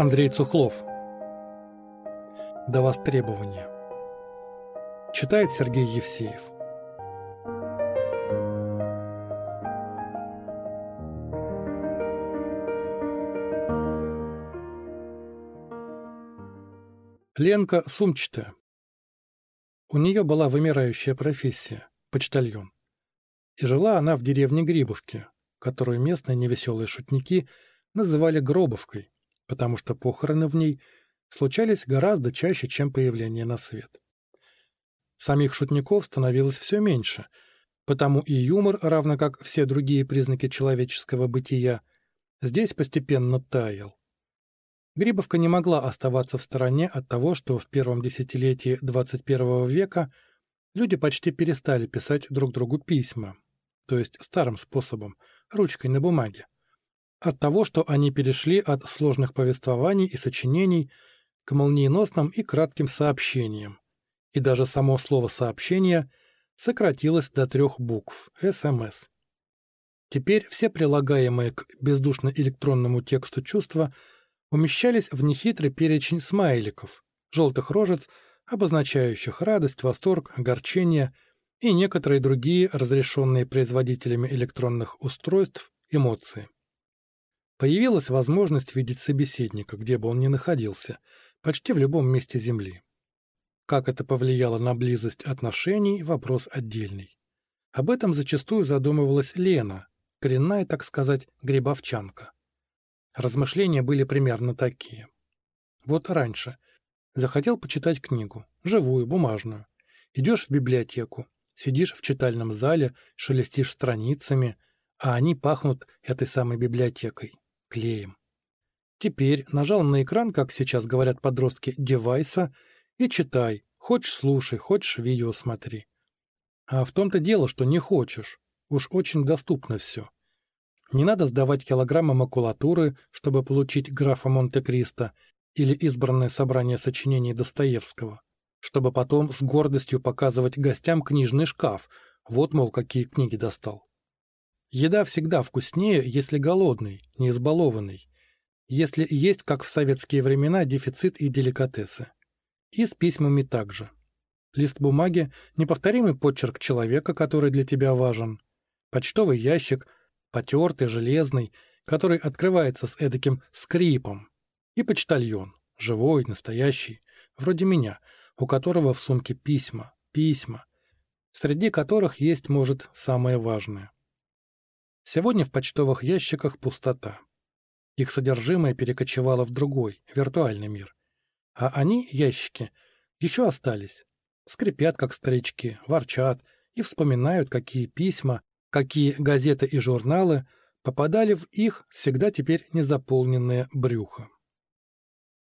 Андрей Цухлов. До востребования. Читает Сергей Евсеев. Ленка сумчатая. У нее была вымирающая профессия – почтальон. И жила она в деревне Грибовке, которую местные невеселые шутники называли Гробовкой, потому что похороны в ней случались гораздо чаще, чем появление на свет. Самих шутников становилось все меньше, потому и юмор, равно как все другие признаки человеческого бытия, здесь постепенно таял. Грибовка не могла оставаться в стороне от того, что в первом десятилетии 21 века люди почти перестали писать друг другу письма, то есть старым способом, ручкой на бумаге. От того, что они перешли от сложных повествований и сочинений к молниеносным и кратким сообщениям. И даже само слово «сообщение» сократилось до трех букв – СМС. Теперь все прилагаемые к бездушно-электронному тексту чувства умещались в нехитрый перечень смайликов, желтых рожец, обозначающих радость, восторг, огорчение и некоторые другие разрешенные производителями электронных устройств эмоции. Появилась возможность видеть собеседника, где бы он ни находился, почти в любом месте Земли. Как это повлияло на близость отношений – вопрос отдельный. Об этом зачастую задумывалась Лена, коренная, так сказать, грибовчанка. Размышления были примерно такие. Вот раньше. Захотел почитать книгу, живую, бумажную. Идешь в библиотеку, сидишь в читальном зале, шелестишь страницами, а они пахнут этой самой библиотекой клеем. Теперь нажал на экран, как сейчас говорят подростки, девайса и читай. Хочешь слушай, хочешь видео смотри. А в том-то дело, что не хочешь. Уж очень доступно все. Не надо сдавать килограммы макулатуры, чтобы получить графа Монте-Кристо или избранное собрание сочинений Достоевского, чтобы потом с гордостью показывать гостям книжный шкаф. Вот, мол, какие книги достал. Еда всегда вкуснее, если голодный, не избалованный. Если есть, как в советские времена, дефицит и деликатесы. И с письмами также. Лист бумаги – неповторимый почерк человека, который для тебя важен. Почтовый ящик – потертый, железный, который открывается с эдаким скрипом. И почтальон – живой, настоящий, вроде меня, у которого в сумке письма, письма, среди которых есть, может, самое важное. Сегодня в почтовых ящиках пустота. Их содержимое перекочевало в другой, виртуальный мир. А они, ящики, еще остались. Скрипят, как старички, ворчат и вспоминают, какие письма, какие газеты и журналы попадали в их всегда теперь незаполненное брюхо.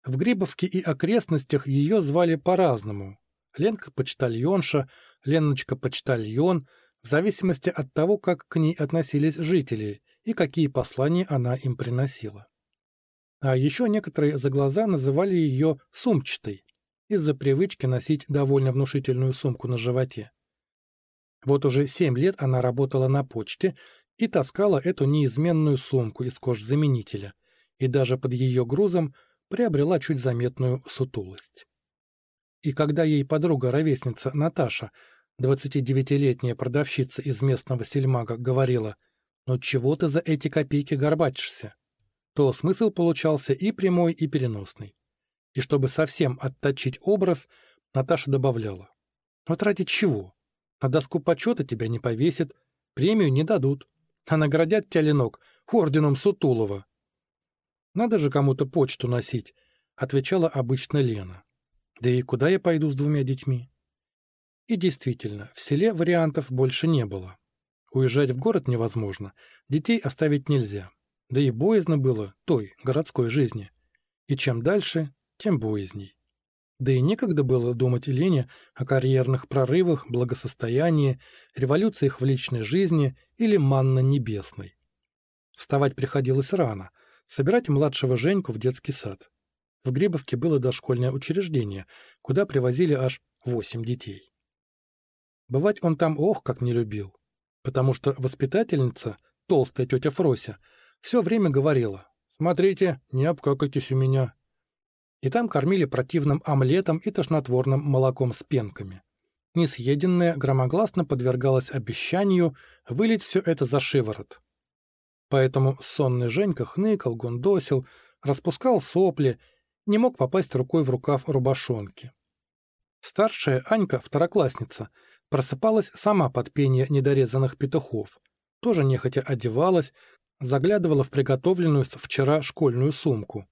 В Грибовке и окрестностях ее звали по-разному. Ленка-почтальонша, Леночка-почтальон — в зависимости от того, как к ней относились жители и какие послания она им приносила. А еще некоторые за глаза называли ее «сумчатой» из-за привычки носить довольно внушительную сумку на животе. Вот уже семь лет она работала на почте и таскала эту неизменную сумку из кожзаменителя, и даже под ее грузом приобрела чуть заметную сутулость. И когда ей подруга-ровесница Наташа 29-летняя продавщица из местного сельмага говорила «Ну чего ты за эти копейки горбатишься?» то смысл получался и прямой, и переносный. И чтобы совсем отточить образ, Наташа добавляла «Вот ради чего? На доску почета тебя не повесят, премию не дадут, а наградят тебя, Ленок, орденом Сутулова». «Надо же кому-то почту носить», — отвечала обычно Лена. «Да и куда я пойду с двумя детьми?» И действительно, в селе вариантов больше не было. Уезжать в город невозможно, детей оставить нельзя. Да и боязно было той, городской жизни. И чем дальше, тем боязней. Да и некогда было думать Лене о карьерных прорывах, благосостоянии, революциях в личной жизни или манна небесной. Вставать приходилось рано, собирать младшего Женьку в детский сад. В Грибовке было дошкольное учреждение, куда привозили аж восемь детей. Бывать он там ох, как не любил. Потому что воспитательница, толстая тетя Фрося, все время говорила «Смотрите, не обкакайтесь у меня, И там кормили противным омлетом и тошнотворным молоком с пенками. Несъеденное громогласно подвергалось обещанию вылить все это за шиворот. Поэтому сонный Женька хныкал, гундосил, распускал сопли, не мог попасть рукой в рукав рубашонки. Старшая Анька, второклассница, просыпалась сама под пение недорезанных петухов, тоже нехотя одевалась, заглядывала в приготовленную с вчера школьную сумку.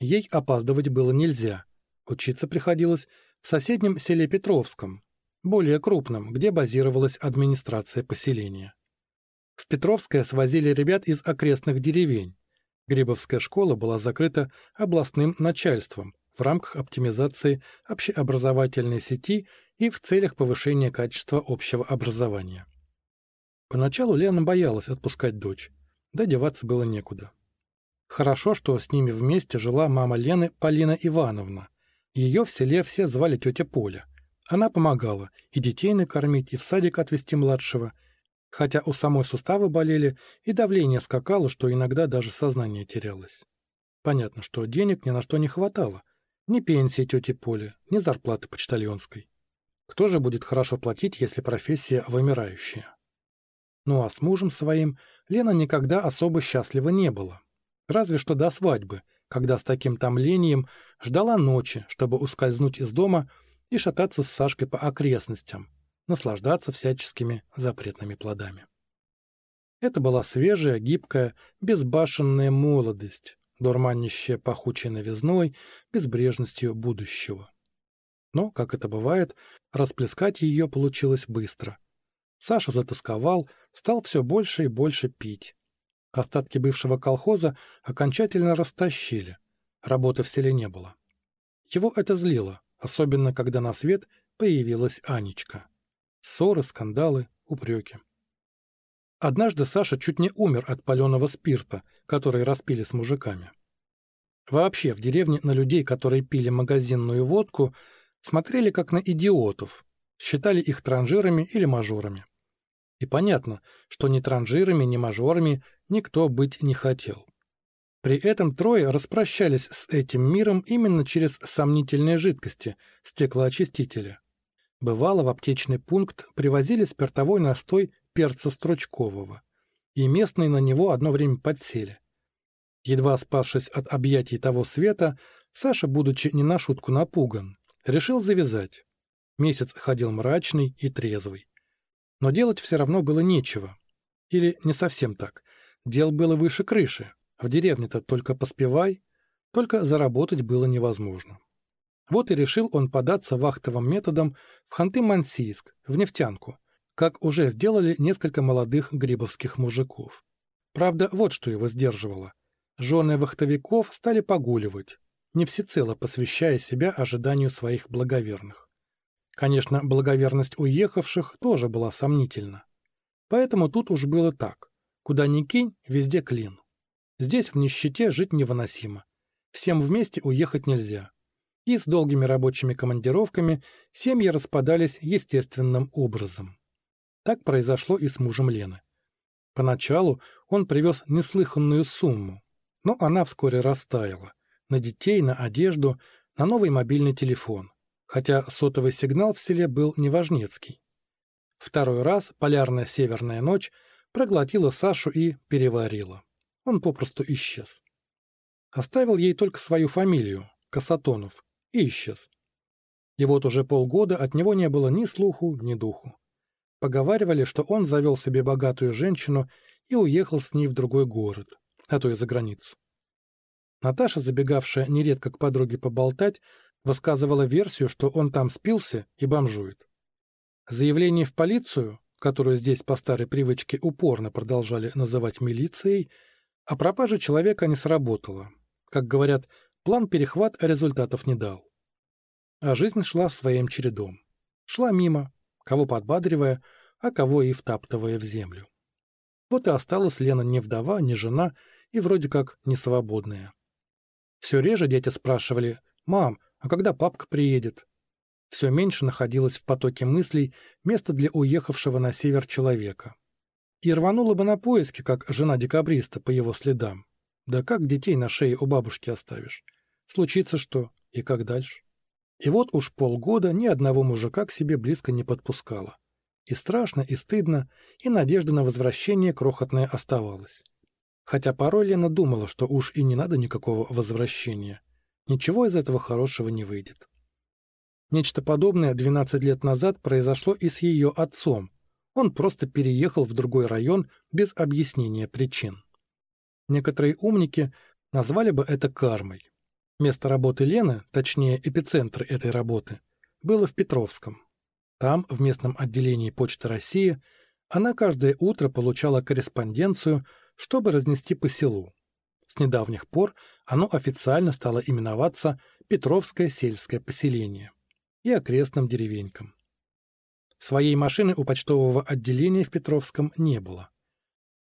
Ей опаздывать было нельзя. Учиться приходилось в соседнем селе Петровском, более крупном, где базировалась администрация поселения. В Петровское свозили ребят из окрестных деревень. Грибовская школа была закрыта областным начальством в рамках оптимизации общеобразовательной сети и в целях повышения качества общего образования. Поначалу Лена боялась отпускать дочь, да деваться было некуда. Хорошо, что с ними вместе жила мама Лены Полина Ивановна. Ее в селе все звали тетя Поля. Она помогала и детей накормить, и в садик отвезти младшего, хотя у самой суставы болели, и давление скакало, что иногда даже сознание терялось. Понятно, что денег ни на что не хватало. Ни пенсии тети Поли, ни зарплаты почтальонской. Кто же будет хорошо платить, если профессия вымирающая? Ну а с мужем своим Лена никогда особо счастлива не была. Разве что до свадьбы, когда с таким томлением ждала ночи, чтобы ускользнуть из дома и шататься с Сашкой по окрестностям, наслаждаться всяческими запретными плодами. Это была свежая, гибкая, безбашенная молодость, дурманящая пахучей новизной, безбрежностью будущего. Но, как это бывает, расплескать ее получилось быстро. Саша затасковал, стал все больше и больше пить. Остатки бывшего колхоза окончательно растащили. Работы в селе не было. Его это злило, особенно когда на свет появилась Анечка. Ссоры, скандалы, упреки. Однажды Саша чуть не умер от паленого спирта, который распили с мужиками. Вообще, в деревне на людей, которые пили магазинную водку, смотрели как на идиотов, считали их транжирами или мажорами. И понятно, что ни транжирами, ни мажорами никто быть не хотел. При этом трое распрощались с этим миром именно через сомнительные жидкости, стеклоочистители. Бывало, в аптечный пункт привозили спиртовой настой перца стручкового, и местные на него одно время подсели. Едва спасшись от объятий того света, Саша, будучи не на шутку напуган, решил завязать. Месяц ходил мрачный и трезвый. Но делать все равно было нечего. Или не совсем так. Дел было выше крыши. В деревне-то только поспевай, только заработать было невозможно. Вот и решил он податься вахтовым методом в Ханты-Мансийск, в нефтянку, как уже сделали несколько молодых грибовских мужиков. Правда, вот что его сдерживало. Жены вахтовиков стали погуливать, не всецело посвящая себя ожиданию своих благоверных. Конечно, благоверность уехавших тоже была сомнительна. Поэтому тут уж было так. Куда ни кинь, везде клин. Здесь в нищете жить невыносимо. Всем вместе уехать нельзя и с долгими рабочими командировками семьи распадались естественным образом. Так произошло и с мужем Лены. Поначалу он привез неслыханную сумму, но она вскоре растаяла. На детей, на одежду, на новый мобильный телефон, хотя сотовый сигнал в селе был неважнецкий. Второй раз полярная северная ночь проглотила Сашу и переварила. Он попросту исчез. Оставил ей только свою фамилию, Касатонов, и исчез. И вот уже полгода от него не было ни слуху, ни духу. Поговаривали, что он завел себе богатую женщину и уехал с ней в другой город, а то и за границу. Наташа, забегавшая нередко к подруге поболтать, высказывала версию, что он там спился и бомжует. Заявление в полицию, которую здесь по старой привычке упорно продолжали называть милицией, о пропаже человека не сработало. Как говорят, План перехват результатов не дал. А жизнь шла своим чередом. Шла мимо, кого подбадривая, а кого и втаптывая в землю. Вот и осталась Лена не вдова, не жена и вроде как не свободная. Все реже дети спрашивали «Мам, а когда папка приедет?» Все меньше находилось в потоке мыслей место для уехавшего на север человека. И рванула бы на поиски, как жена декабриста, по его следам. Да как детей на шее у бабушки оставишь? Случится что? И как дальше? И вот уж полгода ни одного мужика к себе близко не подпускала. И страшно, и стыдно, и надежда на возвращение крохотная оставалась. Хотя порой Лена думала, что уж и не надо никакого возвращения. Ничего из этого хорошего не выйдет. Нечто подобное 12 лет назад произошло и с ее отцом. Он просто переехал в другой район без объяснения причин. Некоторые умники назвали бы это кармой. Место работы Лены, точнее эпицентр этой работы, было в Петровском. Там, в местном отделении Почты России, она каждое утро получала корреспонденцию, чтобы разнести по селу. С недавних пор оно официально стало именоваться Петровское сельское поселение и окрестным деревенькам. Своей машины у почтового отделения в Петровском не было.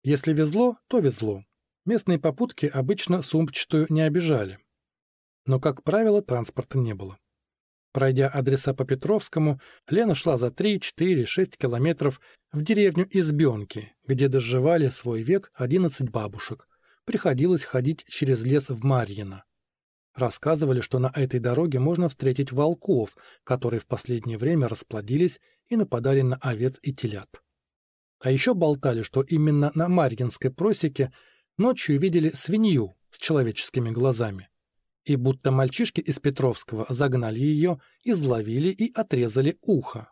Если везло, то везло. Местные попутки обычно сумчатую не обижали. Но, как правило, транспорта не было. Пройдя адреса по Петровскому, Лена шла за 3, 4, 6 километров в деревню Избенки, где доживали свой век 11 бабушек. Приходилось ходить через лес в Марьино. Рассказывали, что на этой дороге можно встретить волков, которые в последнее время расплодились и нападали на овец и телят. А еще болтали, что именно на Марьинской просеке ночью видели свинью с человеческими глазами и будто мальчишки из Петровского загнали ее, изловили и отрезали ухо.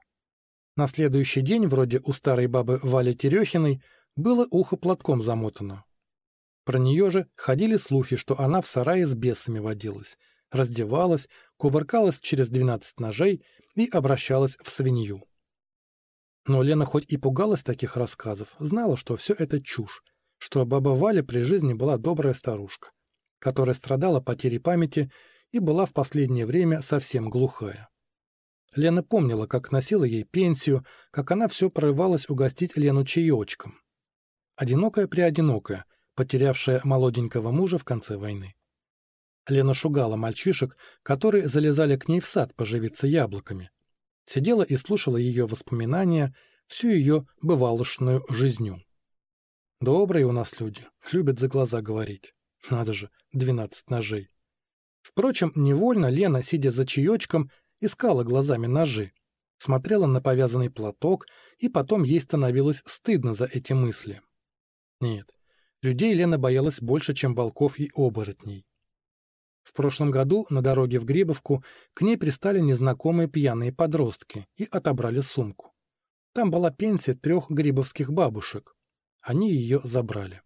На следующий день, вроде у старой бабы Вали Терехиной, было ухо платком замотано. Про нее же ходили слухи, что она в сарае с бесами водилась, раздевалась, кувыркалась через двенадцать ножей и обращалась в свинью. Но Лена хоть и пугалась таких рассказов, знала, что все это чушь, что баба Валя при жизни была добрая старушка которая страдала потерей памяти и была в последнее время совсем глухая. Лена помнила, как носила ей пенсию, как она все прорывалась угостить Лену чаечком. Одинокая-преодинокая, потерявшая молоденького мужа в конце войны. Лена шугала мальчишек, которые залезали к ней в сад поживиться яблоками. Сидела и слушала ее воспоминания, всю ее бывалошную жизнью. Добрые у нас люди, любят за глаза говорить. Надо же, двенадцать ножей. Впрочем, невольно Лена, сидя за чаечком, искала глазами ножи, смотрела на повязанный платок, и потом ей становилось стыдно за эти мысли. Нет, людей Лена боялась больше, чем волков и оборотней. В прошлом году на дороге в Грибовку к ней пристали незнакомые пьяные подростки и отобрали сумку. Там была пенсия трех грибовских бабушек. Они ее забрали.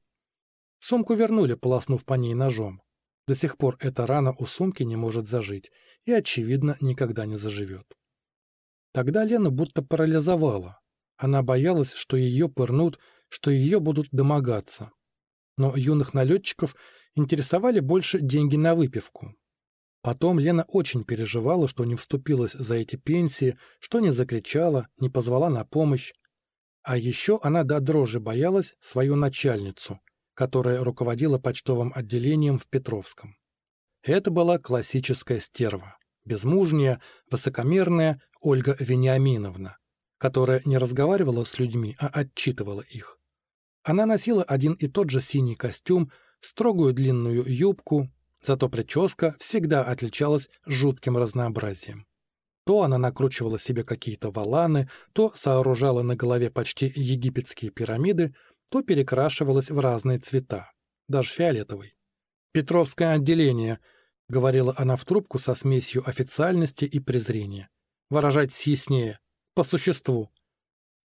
Сумку вернули, полоснув по ней ножом. До сих пор эта рана у сумки не может зажить и, очевидно, никогда не заживет. Тогда Лена будто парализовала. Она боялась, что ее пырнут, что ее будут домогаться. Но юных налетчиков интересовали больше деньги на выпивку. Потом Лена очень переживала, что не вступилась за эти пенсии, что не закричала, не позвала на помощь. А еще она до дрожи боялась свою начальницу — которая руководила почтовым отделением в Петровском. Это была классическая стерва, безмужняя, высокомерная Ольга Вениаминовна, которая не разговаривала с людьми, а отчитывала их. Она носила один и тот же синий костюм, строгую длинную юбку, зато прическа всегда отличалась жутким разнообразием. То она накручивала себе какие-то валаны, то сооружала на голове почти египетские пирамиды, то перекрашивалась в разные цвета, даже фиолетовый. «Петровское отделение», — говорила она в трубку со смесью официальности и презрения. «Выражайтесь яснее, по существу».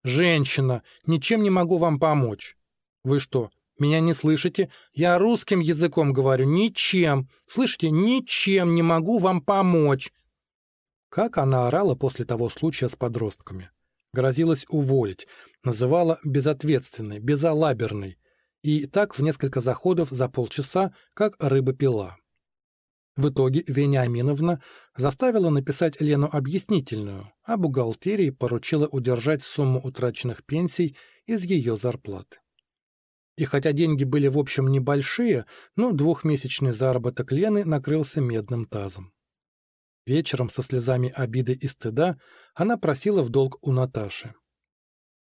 «Женщина, ничем не могу вам помочь». «Вы что, меня не слышите? Я русским языком говорю, ничем. Слышите, ничем не могу вам помочь». Как она орала после того случая с подростками. Грозилась уволить, называла безответственной, безалаберной, и так в несколько заходов за полчаса, как рыба пила. В итоге Вениаминовна заставила написать Лену объяснительную, а бухгалтерии поручила удержать сумму утраченных пенсий из ее зарплаты. И хотя деньги были в общем небольшие, но двухмесячный заработок Лены накрылся медным тазом. Вечером со слезами обиды и стыда она просила в долг у Наташи.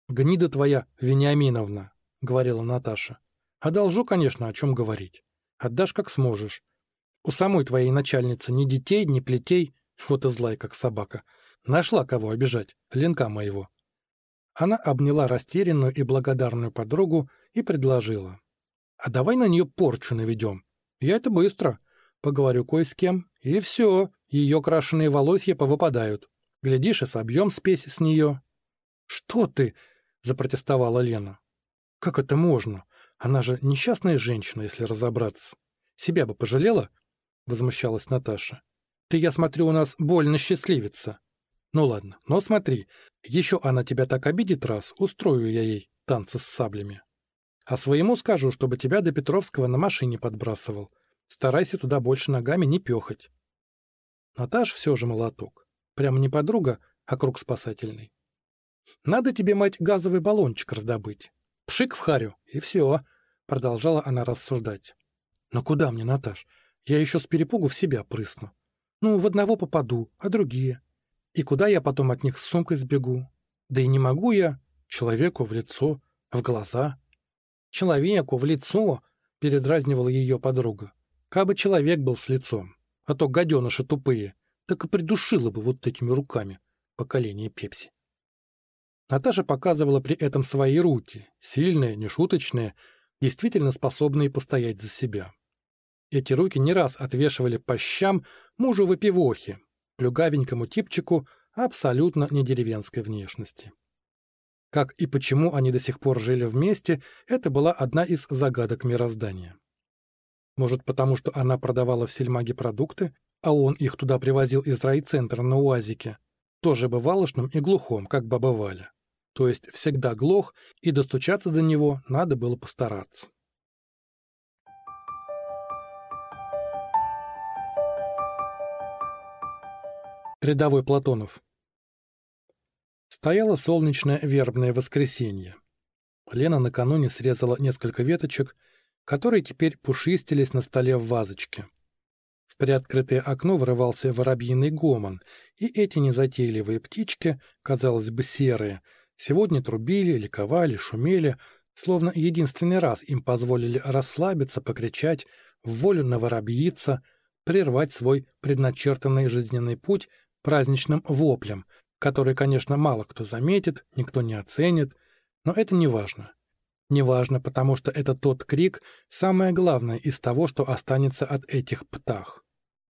«Гнида твоя, Вениаминовна», — говорила Наташа. «Одолжу, конечно, о чем говорить. Отдашь, как сможешь. У самой твоей начальницы ни детей, ни плетей, вот и злая, как собака. Нашла кого обижать, ленка моего. Она обняла растерянную и благодарную подругу и предложила. «А давай на нее порчу наведем. Я это быстро. Поговорю кое с кем, и все, ее крашеные волосья повыпадают. Глядишь, и собьем спесь с нее». «Что ты?» — запротестовала Лена. «Как это можно? Она же несчастная женщина, если разобраться. Себя бы пожалела?» — возмущалась Наташа. «Ты, я смотрю, у нас больно счастливица». «Ну ладно, но смотри, еще она тебя так обидит раз, устрою я ей танцы с саблями. А своему скажу, чтобы тебя до Петровского на машине подбрасывал. Старайся туда больше ногами не пехать». Наташ все же молоток. Прямо не подруга, а круг спасательный. «Надо тебе, мать, газовый баллончик раздобыть. Пшик в харю, и все», — продолжала она рассуждать. «Но куда мне, Наташ? Я еще с перепугу в себя прысну. Ну, в одного попаду, а другие. И куда я потом от них с сумкой сбегу? Да и не могу я человеку в лицо, в глаза». «Человеку в лицо?» — передразнивала ее подруга. «Кабы человек был с лицом, а то гаденыши тупые, так и придушила бы вот этими руками поколение Пепси». Наташа показывала при этом свои руки, сильные, нешуточные, действительно способные постоять за себя. Эти руки не раз отвешивали по щам мужу выпивохи, плюгавенькому типчику абсолютно не деревенской внешности. Как и почему они до сих пор жили вместе, это была одна из загадок мироздания. Может, потому что она продавала в сельмаге продукты, а он их туда привозил из райцентра на УАЗике, тоже бывалошным и глухом, как баба Валя то есть всегда глох, и достучаться до него надо было постараться. Рядовой Платонов Стояло солнечное вербное воскресенье. Лена накануне срезала несколько веточек, которые теперь пушистились на столе в вазочке. В приоткрытое окно врывался воробьиный гомон, и эти незатейливые птички, казалось бы, серые — Сегодня трубили, ликовали, шумели, словно единственный раз им позволили расслабиться, покричать, в волю наворобьиться, прервать свой предначертанный жизненный путь праздничным воплем, который, конечно, мало кто заметит, никто не оценит, но это не важно. Не важно, потому что это тот крик, самое главное из того, что останется от этих птах.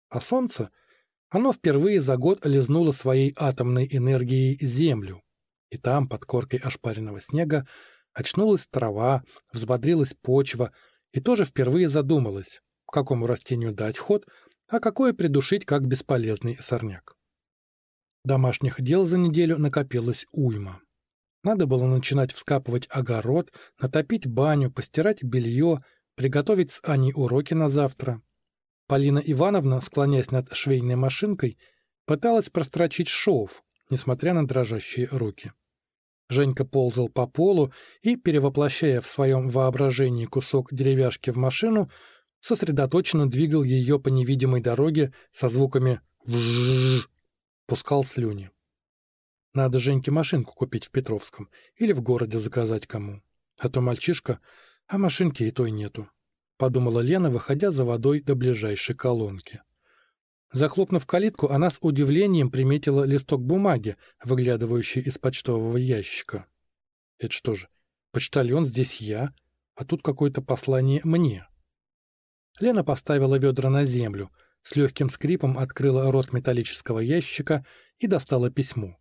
А солнце? Оно впервые за год лизнуло своей атомной энергией Землю, и там, под коркой ошпаренного снега, очнулась трава, взбодрилась почва и тоже впервые задумалась, какому растению дать ход, а какое придушить как бесполезный сорняк. Домашних дел за неделю накопилось уйма. Надо было начинать вскапывать огород, натопить баню, постирать белье, приготовить с Аней уроки на завтра. Полина Ивановна, склоняясь над швейной машинкой, пыталась прострочить шов, несмотря на дрожащие руки. Женька ползал по полу и, перевоплощая в своем воображении кусок деревяшки в машину, сосредоточенно двигал ее по невидимой дороге со звуками «вжжжж», пускал слюни. Надо Женьке машинку купить в Петровском или в городе заказать кому. А то мальчишка, а машинки и той нету, — подумала Лена, выходя за водой до ближайшей колонки. Захлопнув калитку, она с удивлением приметила листок бумаги, выглядывающий из почтового ящика. Это что же, почтальон здесь я, а тут какое-то послание мне. Лена поставила ведра на землю, с легким скрипом открыла рот металлического ящика и достала письмо.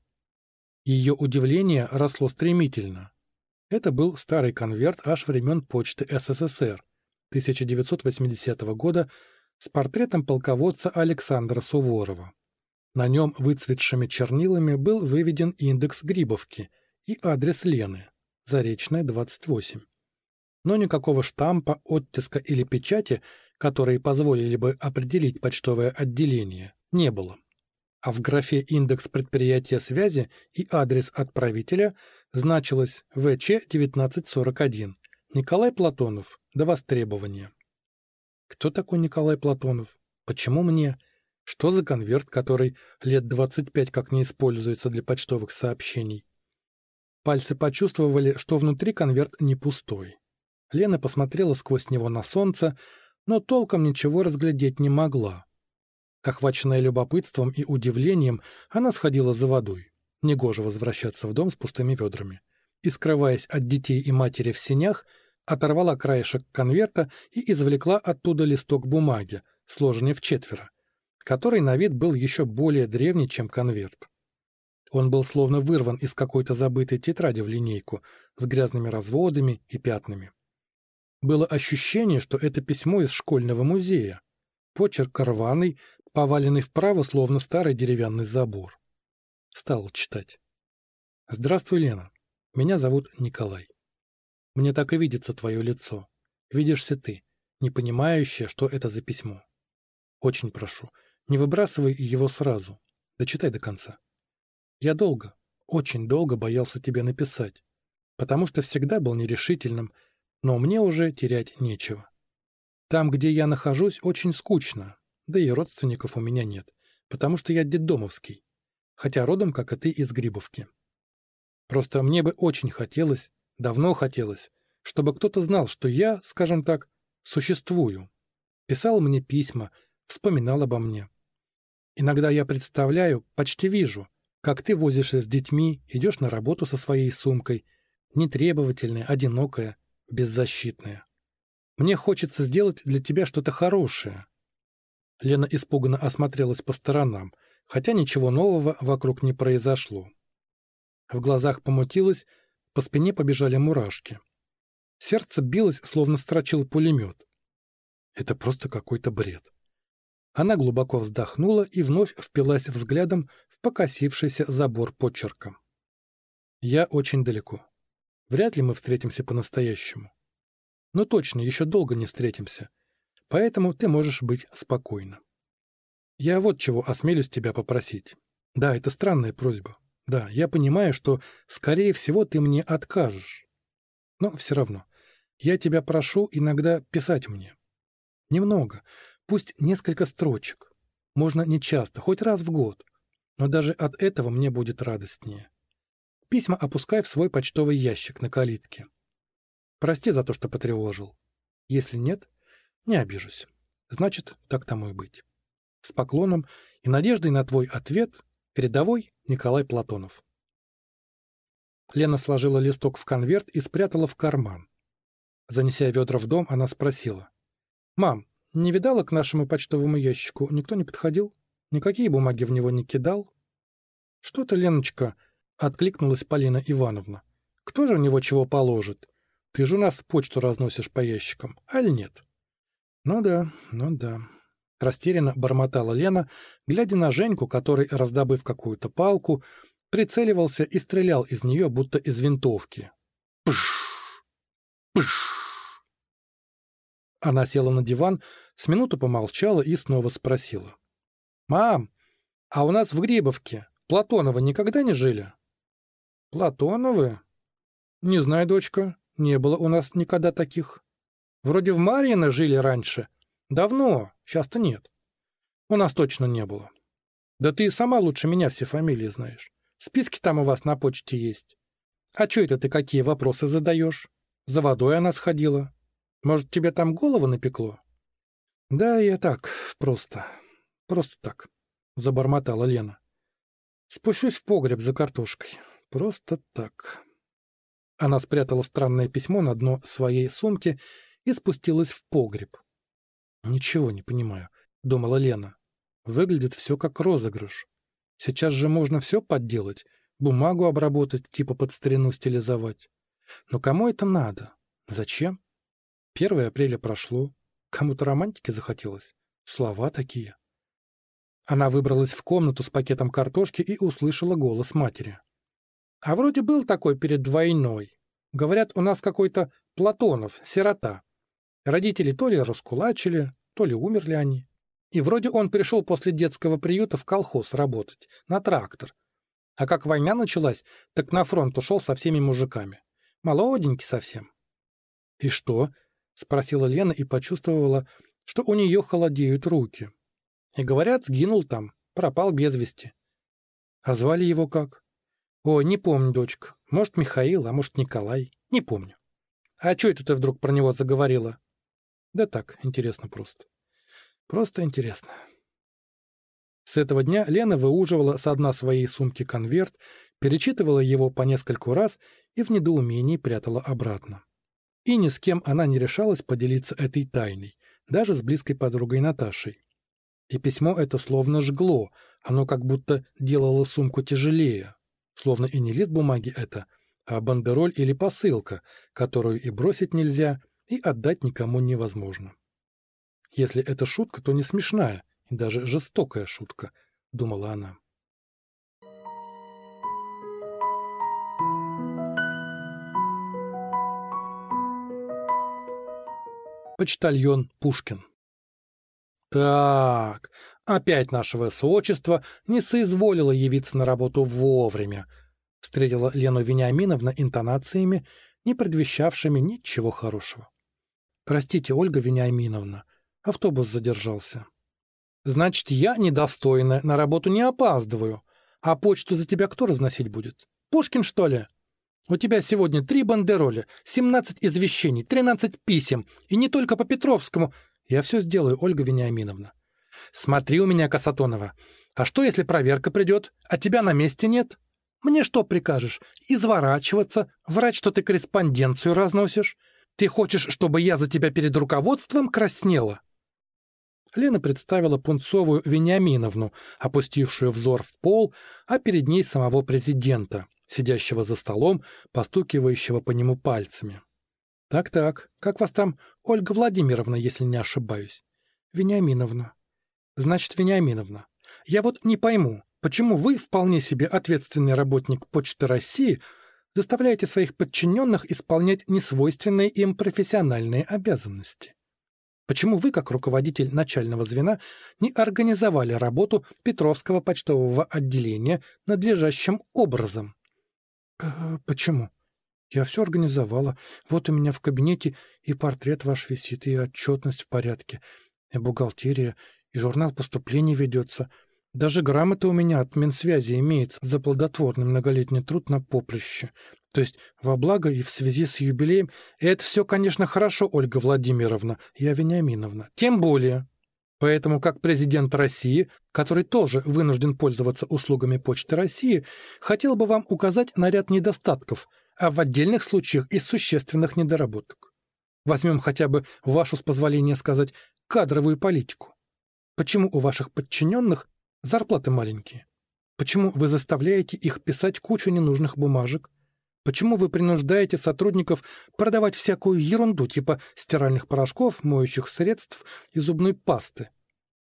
Ее удивление росло стремительно. Это был старый конверт аж времен почты СССР 1980 года с портретом полководца Александра Суворова. На нем выцветшими чернилами был выведен индекс Грибовки и адрес Лены, Заречная, 28. Но никакого штампа, оттиска или печати, которые позволили бы определить почтовое отделение, не было. А в графе «Индекс предприятия связи» и адрес отправителя значилось ВЧ-1941 Николай Платонов, до востребования. Кто такой Николай Платонов? Почему мне? Что за конверт, который лет 25 как не используется для почтовых сообщений? Пальцы почувствовали, что внутри конверт не пустой. Лена посмотрела сквозь него на солнце, но толком ничего разглядеть не могла. Охваченная любопытством и удивлением, она сходила за водой. Негоже возвращаться в дом с пустыми ведрами. И, скрываясь от детей и матери в сенях, оторвала краешек конверта и извлекла оттуда листок бумаги, сложенный в четверо, который на вид был еще более древний, чем конверт. Он был словно вырван из какой-то забытой тетради в линейку, с грязными разводами и пятнами. Было ощущение, что это письмо из школьного музея. Почерк рваный, поваленный вправо, словно старый деревянный забор. Стал читать. «Здравствуй, Лена. Меня зовут Николай. Мне так и видится твое лицо. Видишься ты, не понимающая, что это за письмо. Очень прошу, не выбрасывай его сразу. Дочитай до конца. Я долго, очень долго боялся тебе написать, потому что всегда был нерешительным, но мне уже терять нечего. Там, где я нахожусь, очень скучно, да и родственников у меня нет, потому что я детдомовский, хотя родом, как и ты, из Грибовки. Просто мне бы очень хотелось, давно хотелось, чтобы кто-то знал, что я, скажем так, существую. Писал мне письма, вспоминал обо мне. Иногда я представляю, почти вижу, как ты возишься с детьми, идешь на работу со своей сумкой, нетребовательная, одинокая, беззащитная. Мне хочется сделать для тебя что-то хорошее. Лена испуганно осмотрелась по сторонам, хотя ничего нового вокруг не произошло. В глазах помутилось, по спине побежали мурашки. Сердце билось, словно строчил пулемет. Это просто какой-то бред. Она глубоко вздохнула и вновь впилась взглядом в покосившийся забор почерка. «Я очень далеко. Вряд ли мы встретимся по-настоящему. Но точно, еще долго не встретимся. Поэтому ты можешь быть спокойна. Я вот чего осмелюсь тебя попросить. Да, это странная просьба. Да, я понимаю, что, скорее всего, ты мне откажешь. Но все равно, я тебя прошу иногда писать мне. Немного, пусть несколько строчек. Можно не часто, хоть раз в год. Но даже от этого мне будет радостнее. Письма опускай в свой почтовый ящик на калитке. Прости за то, что потревожил. Если нет, не обижусь. Значит, так тому и быть. С поклоном и надеждой на твой ответ Рядовой Николай Платонов. Лена сложила листок в конверт и спрятала в карман. Занеся ведра в дом, она спросила. «Мам, не видала к нашему почтовому ящику? Никто не подходил? Никакие бумаги в него не кидал?» «Что-то, Леночка...» — откликнулась Полина Ивановна. «Кто же в него чего положит? Ты же у нас почту разносишь по ящикам, аль нет?» «Ну да, ну да», Растерянно бормотала Лена, глядя на Женьку, который, раздобыв какую-то палку, прицеливался и стрелял из нее, будто из винтовки. Пш! Пш! Она села на диван, с минуту помолчала и снова спросила. «Мам, а у нас в Грибовке Платоновы никогда не жили?» «Платоновы?» «Не знаю, дочка, не было у нас никогда таких. Вроде в Марьино жили раньше, Давно, сейчас-то нет. У нас точно не было. Да ты сама лучше меня все фамилии знаешь. Списки там у вас на почте есть. А чё это ты какие вопросы задаешь? За водой она сходила. Может, тебе там голову напекло? Да, я так, просто. Просто так, забормотала Лена. Спущусь в погреб за картошкой. Просто так. Она спрятала странное письмо на дно своей сумки и спустилась в погреб. «Ничего не понимаю», — думала Лена. «Выглядит все как розыгрыш. Сейчас же можно все подделать, бумагу обработать, типа под старину стилизовать. Но кому это надо? Зачем? 1 апреля прошло. Кому-то романтики захотелось. Слова такие». Она выбралась в комнату с пакетом картошки и услышала голос матери. «А вроде был такой перед двойной. Говорят, у нас какой-то Платонов, сирота. Родители то ли раскулачили, то ли умерли они. И вроде он пришел после детского приюта в колхоз работать, на трактор. А как война началась, так на фронт ушел со всеми мужиками. Молоденький совсем. «И что?» — спросила Лена и почувствовала, что у нее холодеют руки. И говорят, сгинул там, пропал без вести. А звали его как? Ой, не помню, дочка. Может, Михаил, а может, Николай. Не помню. А что это ты вдруг про него заговорила? Да так, интересно просто. Просто интересно. С этого дня Лена выуживала с дна своей сумки конверт, перечитывала его по нескольку раз и в недоумении прятала обратно. И ни с кем она не решалась поделиться этой тайной, даже с близкой подругой Наташей. И письмо это словно жгло, оно как будто делало сумку тяжелее, словно и не лист бумаги это, а бандероль или посылка, которую и бросить нельзя, и отдать никому невозможно. Если это шутка, то не смешная, и даже жестокая шутка, думала она. Почтальон Пушкин Так, опять наше высочество не соизволило явиться на работу вовремя, встретила Лену Вениаминовна интонациями, не предвещавшими ничего хорошего. «Простите, Ольга Вениаминовна, автобус задержался». «Значит, я, недостойная, на работу не опаздываю. А почту за тебя кто разносить будет? Пушкин, что ли?» У тебя сегодня три бандероли, семнадцать извещений, тринадцать писем. И не только по Петровскому. Я все сделаю, Ольга Вениаминовна. Смотри у меня, Касатонова. А что, если проверка придет, а тебя на месте нет? Мне что прикажешь? Изворачиваться, врать, что ты корреспонденцию разносишь? Ты хочешь, чтобы я за тебя перед руководством краснела?» Лена представила Пунцовую Вениаминовну, опустившую взор в пол, а перед ней самого президента, сидящего за столом, постукивающего по нему пальцами. «Так-так, как вас там Ольга Владимировна, если не ошибаюсь?» «Вениаминовна». «Значит, Вениаминовна, я вот не пойму, почему вы, вполне себе ответственный работник Почты России, заставляете своих подчиненных исполнять несвойственные им профессиональные обязанности? Почему вы, как руководитель начального звена, не организовали работу Петровского почтового отделения надлежащим образом? «Э, «Почему?» «Я все организовала. Вот у меня в кабинете и портрет ваш висит, и отчетность в порядке, и бухгалтерия, и журнал поступлений ведется. Даже грамота у меня от Минсвязи имеется за плодотворный многолетний труд на поприще. То есть во благо и в связи с юбилеем. И это все, конечно, хорошо, Ольга Владимировна, я Вениаминовна. Тем более, Поэтому как президент России, который тоже вынужден пользоваться услугами Почты России, хотел бы вам указать на ряд недостатков, а в отдельных случаях и существенных недоработок. Возьмем хотя бы вашу, с позволения сказать, кадровую политику. Почему у ваших подчиненных зарплаты маленькие? Почему вы заставляете их писать кучу ненужных бумажек? Почему вы принуждаете сотрудников продавать всякую ерунду типа стиральных порошков, моющих средств и зубной пасты?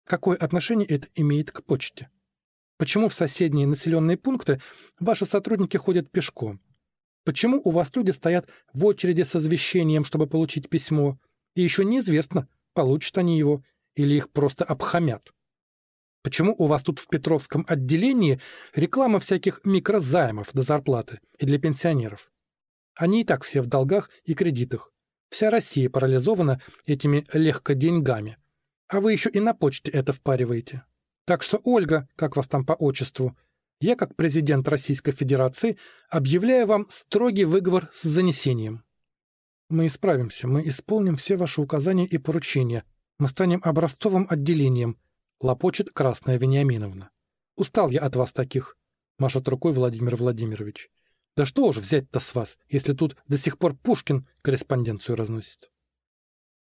Какое отношение это имеет к почте? Почему в соседние населенные пункты ваши сотрудники ходят пешком? Почему у вас люди стоят в очереди с извещением, чтобы получить письмо, и еще неизвестно, получат они его или их просто обхамят? Почему у вас тут в Петровском отделении реклама всяких микрозаймов до зарплаты и для пенсионеров? Они и так все в долгах и кредитах. Вся Россия парализована этими легкоденьгами. А вы еще и на почте это впариваете. Так что, Ольга, как вас там по отчеству, я, как президент Российской Федерации, объявляю вам строгий выговор с занесением. Мы исправимся, мы исполним все ваши указания и поручения. Мы станем образцовым отделением, Лопочет Красная Вениаминовна. «Устал я от вас таких», — машет рукой Владимир Владимирович. «Да что уж взять-то с вас, если тут до сих пор Пушкин корреспонденцию разносит?»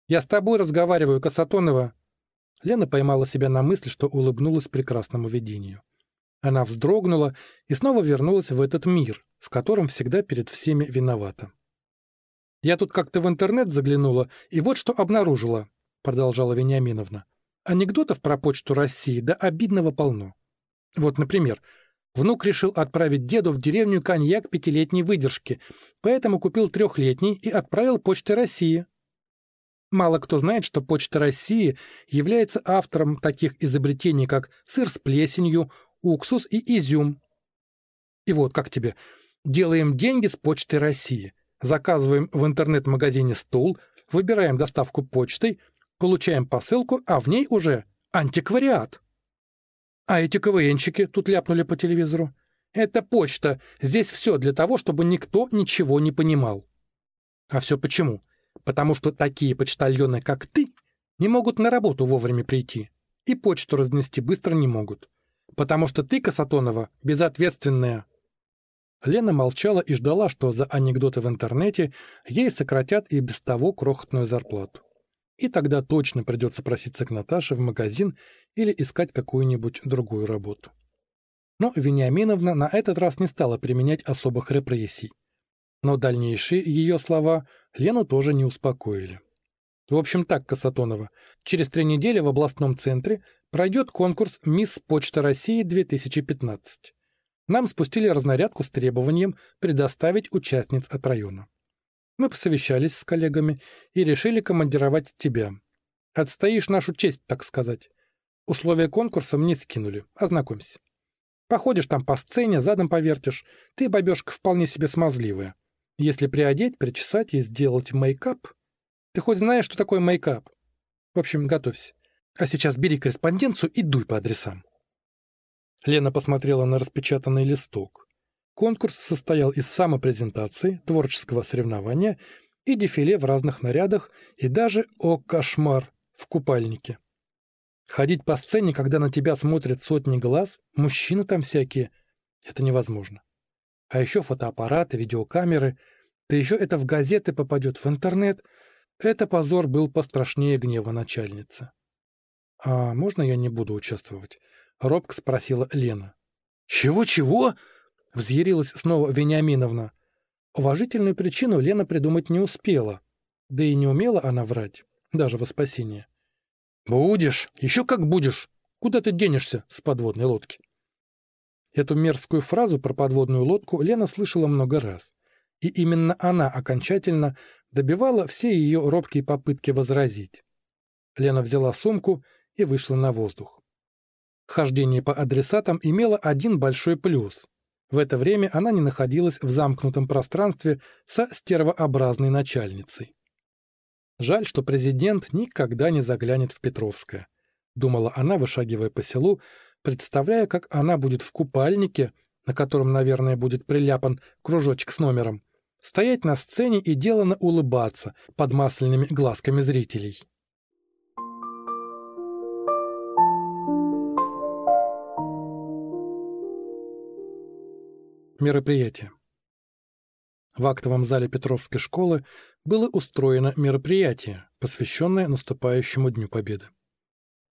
«Я с тобой разговариваю, Касатонова!» Лена поймала себя на мысли, что улыбнулась прекрасному видению. Она вздрогнула и снова вернулась в этот мир, в котором всегда перед всеми виновата. «Я тут как-то в интернет заглянула, и вот что обнаружила», — продолжала Вениаминовна. Анекдотов про почту России до обидного полно. Вот, например, внук решил отправить деду в деревню коньяк пятилетней выдержки, поэтому купил трехлетний и отправил Почте России. Мало кто знает, что Почта России является автором таких изобретений, как сыр с плесенью, уксус и изюм. И вот как тебе. Делаем деньги с Почты России. Заказываем в интернет-магазине стул, выбираем доставку почтой – Получаем посылку, а в ней уже антиквариат. А эти КВНщики тут ляпнули по телевизору. Это почта. Здесь все для того, чтобы никто ничего не понимал. А все почему? Потому что такие почтальоны, как ты, не могут на работу вовремя прийти и почту разнести быстро не могут. Потому что ты, Касатонова, безответственная. Лена молчала и ждала, что за анекдоты в интернете ей сократят и без того крохотную зарплату. И тогда точно придется проситься к Наташе в магазин или искать какую-нибудь другую работу. Но Вениаминовна на этот раз не стала применять особых репрессий. Но дальнейшие ее слова Лену тоже не успокоили. В общем так, Касатонова, через три недели в областном центре пройдет конкурс «Мисс Почта России-2015». Нам спустили разнарядку с требованием предоставить участниц от района. Мы посовещались с коллегами и решили командировать тебя. Отстоишь нашу честь, так сказать. Условия конкурса мне скинули. Ознакомься. Походишь там по сцене, задом повертишь. Ты, бабешка, вполне себе смазливая. Если приодеть, причесать и сделать мейкап... Ты хоть знаешь, что такое мейкап? В общем, готовься. А сейчас бери корреспонденцию и дуй по адресам. Лена посмотрела на распечатанный листок. Конкурс состоял из самопрезентации, творческого соревнования и дефиле в разных нарядах, и даже, о кошмар, в купальнике. Ходить по сцене, когда на тебя смотрят сотни глаз, мужчины там всякие, это невозможно. А еще фотоаппараты, видеокамеры, да еще это в газеты попадет, в интернет. Это позор был пострашнее гнева начальницы. «А можно я не буду участвовать?» — робко спросила Лена. «Чего-чего?» — взъярилась снова Вениаминовна. Уважительную причину Лена придумать не успела. Да и не умела она врать, даже во спасение. «Будешь, еще как будешь. Куда ты денешься с подводной лодки?» Эту мерзкую фразу про подводную лодку Лена слышала много раз. И именно она окончательно добивала все ее робкие попытки возразить. Лена взяла сумку и вышла на воздух. Хождение по адресатам имело один большой плюс. В это время она не находилась в замкнутом пространстве со стервообразной начальницей. Жаль, что президент никогда не заглянет в Петровское. Думала она, вышагивая по селу, представляя, как она будет в купальнике, на котором, наверное, будет приляпан кружочек с номером, стоять на сцене и делано улыбаться под масляными глазками зрителей. Мероприятие. В актовом зале Петровской школы было устроено мероприятие, посвященное наступающему Дню Победы.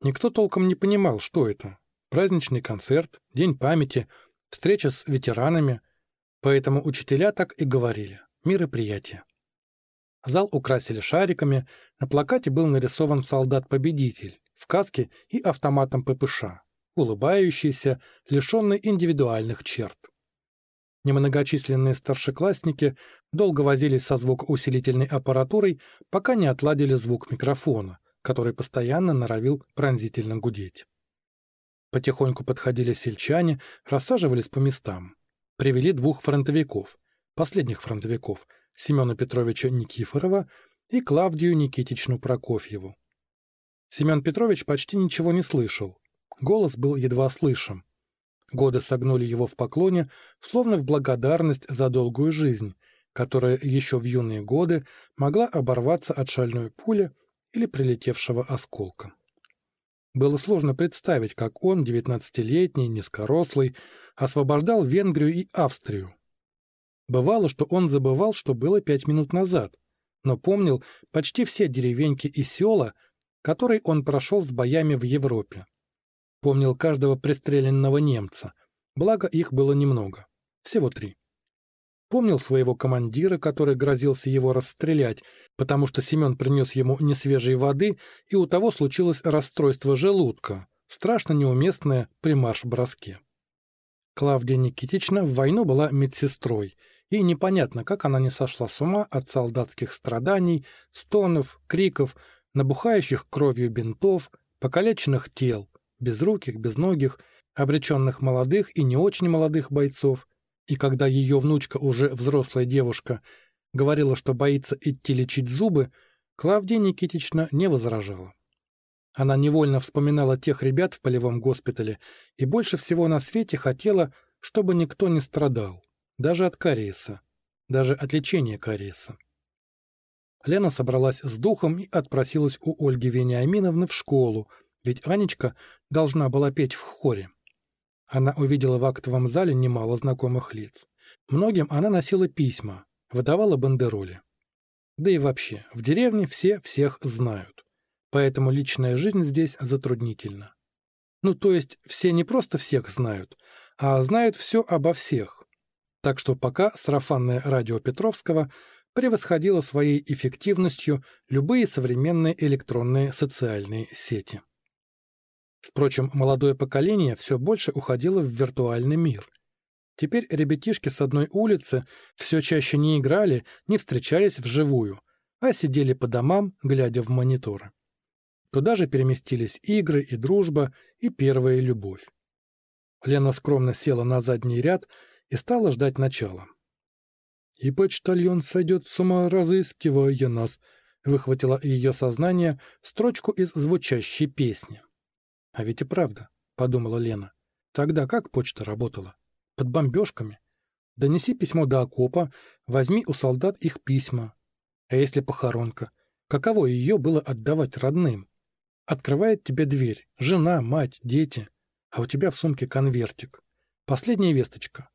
Никто толком не понимал, что это. Праздничный концерт, День памяти, встреча с ветеранами. Поэтому учителя так и говорили – мероприятие. Зал украсили шариками, на плакате был нарисован солдат-победитель в каске и автоматом ППШ, улыбающийся, лишенный индивидуальных черт. Немногочисленные старшеклассники долго возились со звукоусилительной аппаратурой, пока не отладили звук микрофона, который постоянно норовил пронзительно гудеть. Потихоньку подходили сельчане, рассаживались по местам. Привели двух фронтовиков, последних фронтовиков, Семена Петровича Никифорова и Клавдию Никитичну Прокофьеву. Семен Петрович почти ничего не слышал. Голос был едва слышим. Годы согнули его в поклоне, словно в благодарность за долгую жизнь, которая еще в юные годы могла оборваться от шальной пули или прилетевшего осколка. Было сложно представить, как он, девятнадцатилетний, низкорослый, освобождал Венгрию и Австрию. Бывало, что он забывал, что было пять минут назад, но помнил почти все деревеньки и села, которые он прошел с боями в Европе. Помнил каждого пристреленного немца, благо их было немного, всего три. Помнил своего командира, который грозился его расстрелять, потому что Семен принес ему несвежей воды, и у того случилось расстройство желудка, страшно неуместное при марш-броске. Клавдия Никитична в войну была медсестрой, и непонятно, как она не сошла с ума от солдатских страданий, стонов, криков, набухающих кровью бинтов, покалеченных тел, безруких, безногих, обреченных молодых и не очень молодых бойцов, и когда ее внучка, уже взрослая девушка, говорила, что боится идти лечить зубы, Клавдия Никитична не возражала. Она невольно вспоминала тех ребят в полевом госпитале и больше всего на свете хотела, чтобы никто не страдал, даже от кариеса, даже от лечения кариеса. Лена собралась с духом и отпросилась у Ольги Вениаминовны в школу, ведь Анечка должна была петь в хоре. Она увидела в актовом зале немало знакомых лиц. Многим она носила письма, выдавала бандероли. Да и вообще, в деревне все всех знают. Поэтому личная жизнь здесь затруднительна. Ну, то есть, все не просто всех знают, а знают все обо всех. Так что пока сарафанное радио Петровского превосходило своей эффективностью любые современные электронные социальные сети. Впрочем, молодое поколение все больше уходило в виртуальный мир. Теперь ребятишки с одной улицы все чаще не играли, не встречались вживую, а сидели по домам, глядя в мониторы. Туда же переместились игры и дружба, и первая любовь. Лена скромно села на задний ряд и стала ждать начала. «И почтальон сойдет с ума, разыскивая нас», — выхватило ее сознание строчку из звучащей песни. «А ведь и правда», — подумала Лена. «Тогда как почта работала? Под бомбежками? Донеси письмо до окопа, возьми у солдат их письма. А если похоронка? Каково ее было отдавать родным? Открывает тебе дверь. Жена, мать, дети. А у тебя в сумке конвертик. Последняя весточка.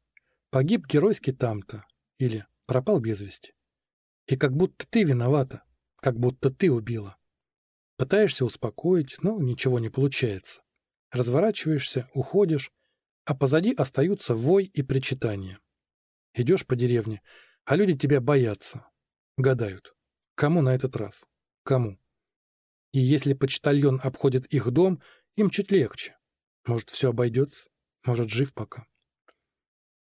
Погиб геройски там-то. Или пропал без вести. И как будто ты виновата. Как будто ты убила. Пытаешься успокоить, но ничего не получается. Разворачиваешься, уходишь, а позади остаются вой и причитания. Идешь по деревне, а люди тебя боятся. Гадают. Кому на этот раз? Кому? И если почтальон обходит их дом, им чуть легче. Может, все обойдется? Может, жив пока?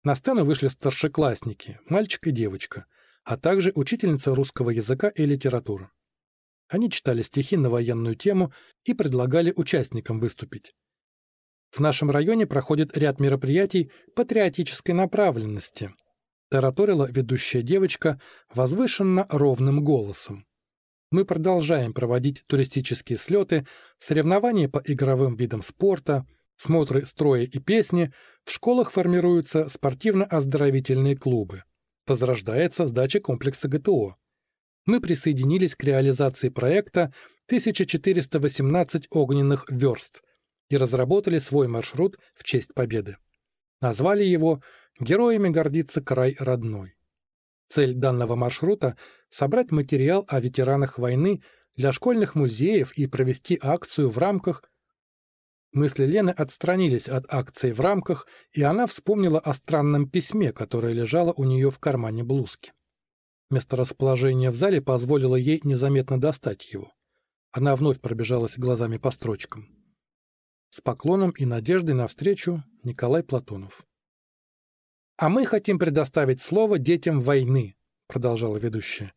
На сцену вышли старшеклассники, мальчик и девочка, а также учительница русского языка и литературы. Они читали стихи на военную тему и предлагали участникам выступить. В нашем районе проходит ряд мероприятий патриотической направленности. Тараторила ведущая девочка возвышенно ровным голосом мы продолжаем проводить туристические слеты, соревнования по игровым видам спорта, смотры строя и песни, в школах формируются спортивно-оздоровительные клубы. Возрождается сдача комплекса ГТО. Мы присоединились к реализации проекта 1418 огненных верст и разработали свой маршрут в честь победы. Назвали его «Героями гордится край родной». Цель данного маршрута – собрать материал о ветеранах войны для школьных музеев и провести акцию в рамках... Мысли Лены отстранились от акции в рамках, и она вспомнила о странном письме, которое лежало у нее в кармане блузки. Месторасположение в зале позволило ей незаметно достать его. Она вновь пробежалась глазами по строчкам. С поклоном и надеждой навстречу Николай Платонов. «А мы хотим предоставить слово детям войны», — продолжала ведущая.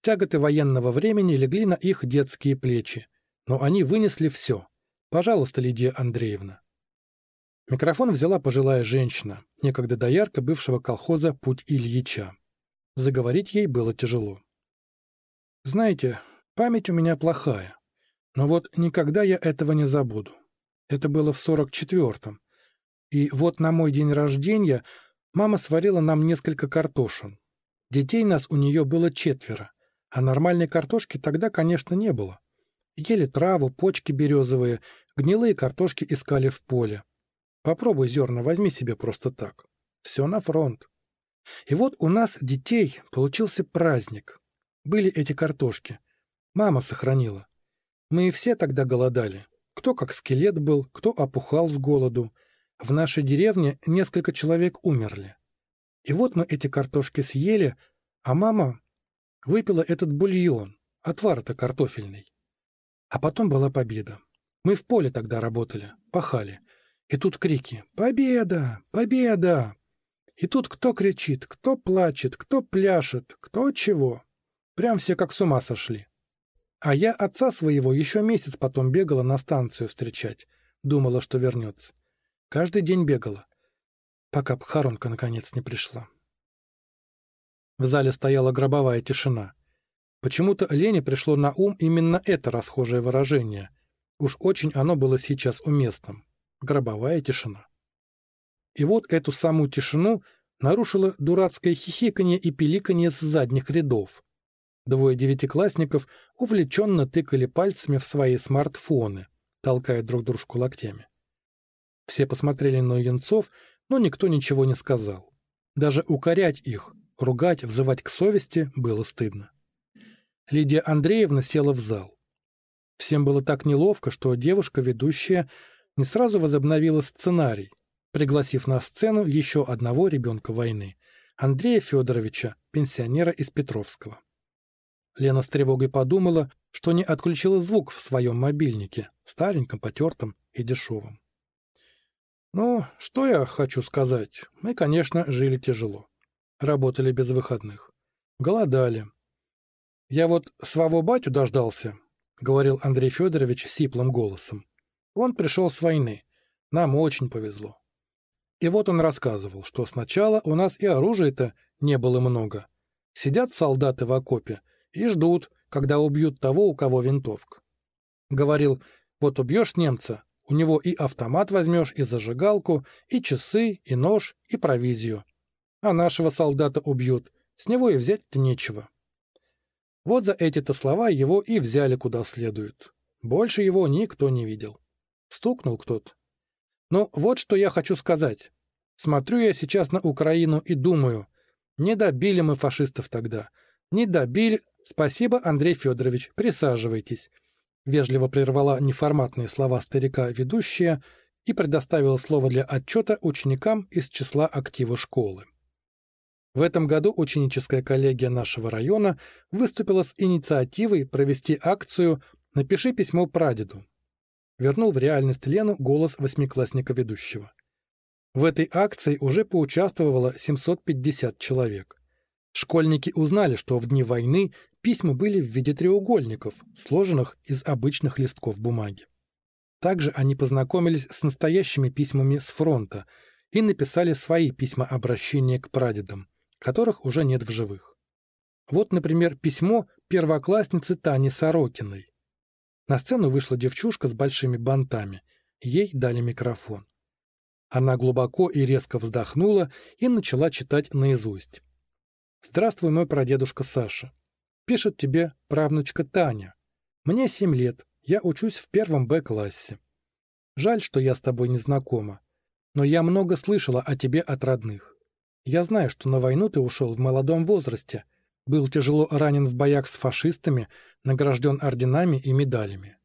Тяготы военного времени легли на их детские плечи, но они вынесли все. Пожалуйста, Лидия Андреевна. Микрофон взяла пожилая женщина, некогда доярка бывшего колхоза «Путь Ильича». Заговорить ей было тяжело. «Знаете, память у меня плохая, но вот никогда я этого не забуду. Это было в сорок четвертом. И вот на мой день рождения Мама сварила нам несколько картошин. Детей нас у нее было четверо, а нормальной картошки тогда, конечно, не было. Ели траву, почки березовые, гнилые картошки искали в поле. Попробуй зерна, возьми себе просто так. Все на фронт. И вот у нас, детей, получился праздник. Были эти картошки. Мама сохранила. Мы все тогда голодали. Кто как скелет был, кто опухал с голоду — в нашей деревне несколько человек умерли. И вот мы эти картошки съели, а мама выпила этот бульон, отвар-то картофельный. А потом была победа. Мы в поле тогда работали, пахали. И тут крики «Победа! Победа!» И тут кто кричит, кто плачет, кто пляшет, кто чего. Прям все как с ума сошли. А я отца своего еще месяц потом бегала на станцию встречать. Думала, что вернется. Каждый день бегала, пока похоронка наконец не пришла. В зале стояла гробовая тишина. Почему-то Лене пришло на ум именно это расхожее выражение. Уж очень оно было сейчас уместным. Гробовая тишина. И вот эту самую тишину нарушило дурацкое хихиканье и пиликанье с задних рядов. Двое девятиклассников увлеченно тыкали пальцами в свои смартфоны, толкая друг дружку локтями. Все посмотрели на юнцов, но никто ничего не сказал. Даже укорять их, ругать, взывать к совести было стыдно. Лидия Андреевна села в зал. Всем было так неловко, что девушка-ведущая не сразу возобновила сценарий, пригласив на сцену еще одного ребенка войны, Андрея Федоровича, пенсионера из Петровского. Лена с тревогой подумала, что не отключила звук в своем мобильнике, стареньком, потертом и дешевом. Ну, что я хочу сказать. Мы, конечно, жили тяжело. Работали без выходных. Голодали. Я вот своего батю дождался, — говорил Андрей Федорович сиплым голосом. Он пришел с войны. Нам очень повезло. И вот он рассказывал, что сначала у нас и оружия-то не было много. Сидят солдаты в окопе и ждут, когда убьют того, у кого винтовка. Говорил, вот убьешь немца, у него и автомат возьмешь, и зажигалку, и часы, и нож, и провизию. А нашего солдата убьют, с него и взять-то нечего. Вот за эти-то слова его и взяли куда следует. Больше его никто не видел. Стукнул кто-то. Ну, вот что я хочу сказать. Смотрю я сейчас на Украину и думаю, не добили мы фашистов тогда. Не добили... Спасибо, Андрей Федорович, присаживайтесь. Вежливо прервала неформатные слова старика ведущая и предоставила слово для отчета ученикам из числа актива школы. В этом году ученическая коллегия нашего района выступила с инициативой провести акцию «Напиши письмо прадеду». Вернул в реальность Лену голос восьмиклассника ведущего. В этой акции уже поучаствовало 750 человек. Школьники узнали, что в дни войны Письма были в виде треугольников, сложенных из обычных листков бумаги. Также они познакомились с настоящими письмами с фронта и написали свои письма обращения к прадедам, которых уже нет в живых. Вот, например, письмо первоклассницы Тани Сорокиной. На сцену вышла девчушка с большими бантами. Ей дали микрофон. Она глубоко и резко вздохнула и начала читать наизусть. «Здравствуй, мой прадедушка Саша. Пишет тебе правнучка Таня. Мне семь лет, я учусь в первом Б-классе. Жаль, что я с тобой не знакома, но я много слышала о тебе от родных. Я знаю, что на войну ты ушел в молодом возрасте, был тяжело ранен в боях с фашистами, награжден орденами и медалями.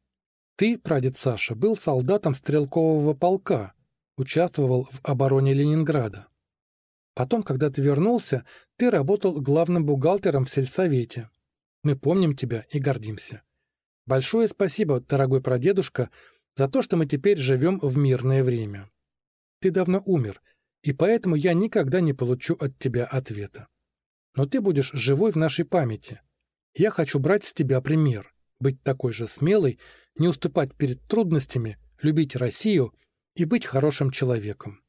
Ты, прадед Саша, был солдатом стрелкового полка, участвовал в обороне Ленинграда. Потом, когда ты вернулся, ты работал главным бухгалтером в сельсовете. Мы помним тебя и гордимся. Большое спасибо, дорогой прадедушка, за то, что мы теперь живем в мирное время. Ты давно умер, и поэтому я никогда не получу от тебя ответа. Но ты будешь живой в нашей памяти. Я хочу брать с тебя пример, быть такой же смелой, не уступать перед трудностями, любить Россию и быть хорошим человеком.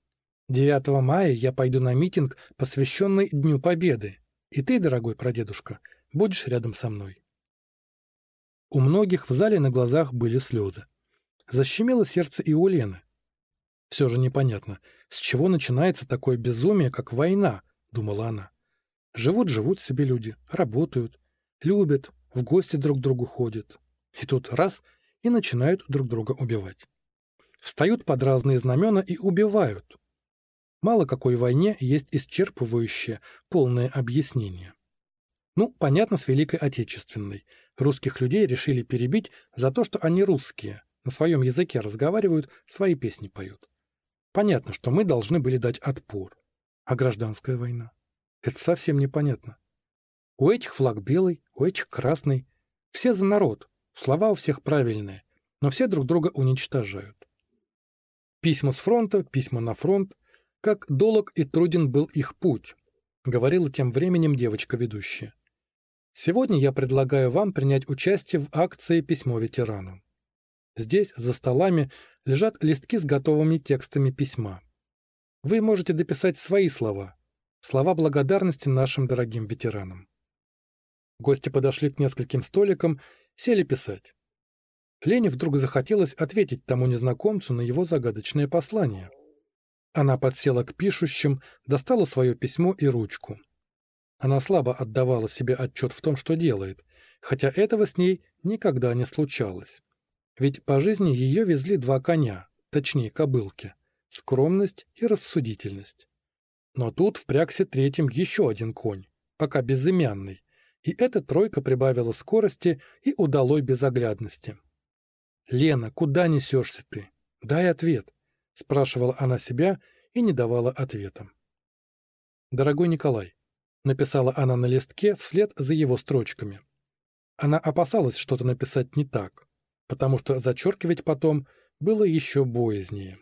9 мая я пойду на митинг, посвященный Дню Победы. И ты, дорогой прадедушка, Будешь рядом со мной. У многих в зале на глазах были слезы. Защемило сердце и у Лены. Все же непонятно, с чего начинается такое безумие, как война, думала она. Живут-живут себе люди, работают, любят, в гости друг к другу ходят. И тут раз — и начинают друг друга убивать. Встают под разные знамена и убивают. Мало какой войне есть исчерпывающее, полное объяснение. Ну, понятно, с Великой Отечественной. Русских людей решили перебить за то, что они русские, на своем языке разговаривают, свои песни поют. Понятно, что мы должны были дать отпор. А гражданская война? Это совсем непонятно. У этих флаг белый, у этих красный. Все за народ. Слова у всех правильные, но все друг друга уничтожают. Письма с фронта, письма на фронт. Как долог и труден был их путь, говорила тем временем девочка-ведущая. Сегодня я предлагаю вам принять участие в акции «Письмо ветеранам». Здесь, за столами, лежат листки с готовыми текстами письма. Вы можете дописать свои слова, слова благодарности нашим дорогим ветеранам. Гости подошли к нескольким столикам, сели писать. Лене вдруг захотелось ответить тому незнакомцу на его загадочное послание. Она подсела к пишущим, достала свое письмо и ручку. Она слабо отдавала себе отчет в том, что делает, хотя этого с ней никогда не случалось. Ведь по жизни ее везли два коня, точнее кобылки – скромность и рассудительность. Но тут впрягся третьим еще один конь, пока безымянный, и эта тройка прибавила скорости и удалой безоглядности. «Лена, куда несешься ты? Дай ответ», – спрашивала она себя и не давала ответа. «Дорогой Николай», — написала она на листке вслед за его строчками. Она опасалась что-то написать не так, потому что зачеркивать потом было еще боязнее.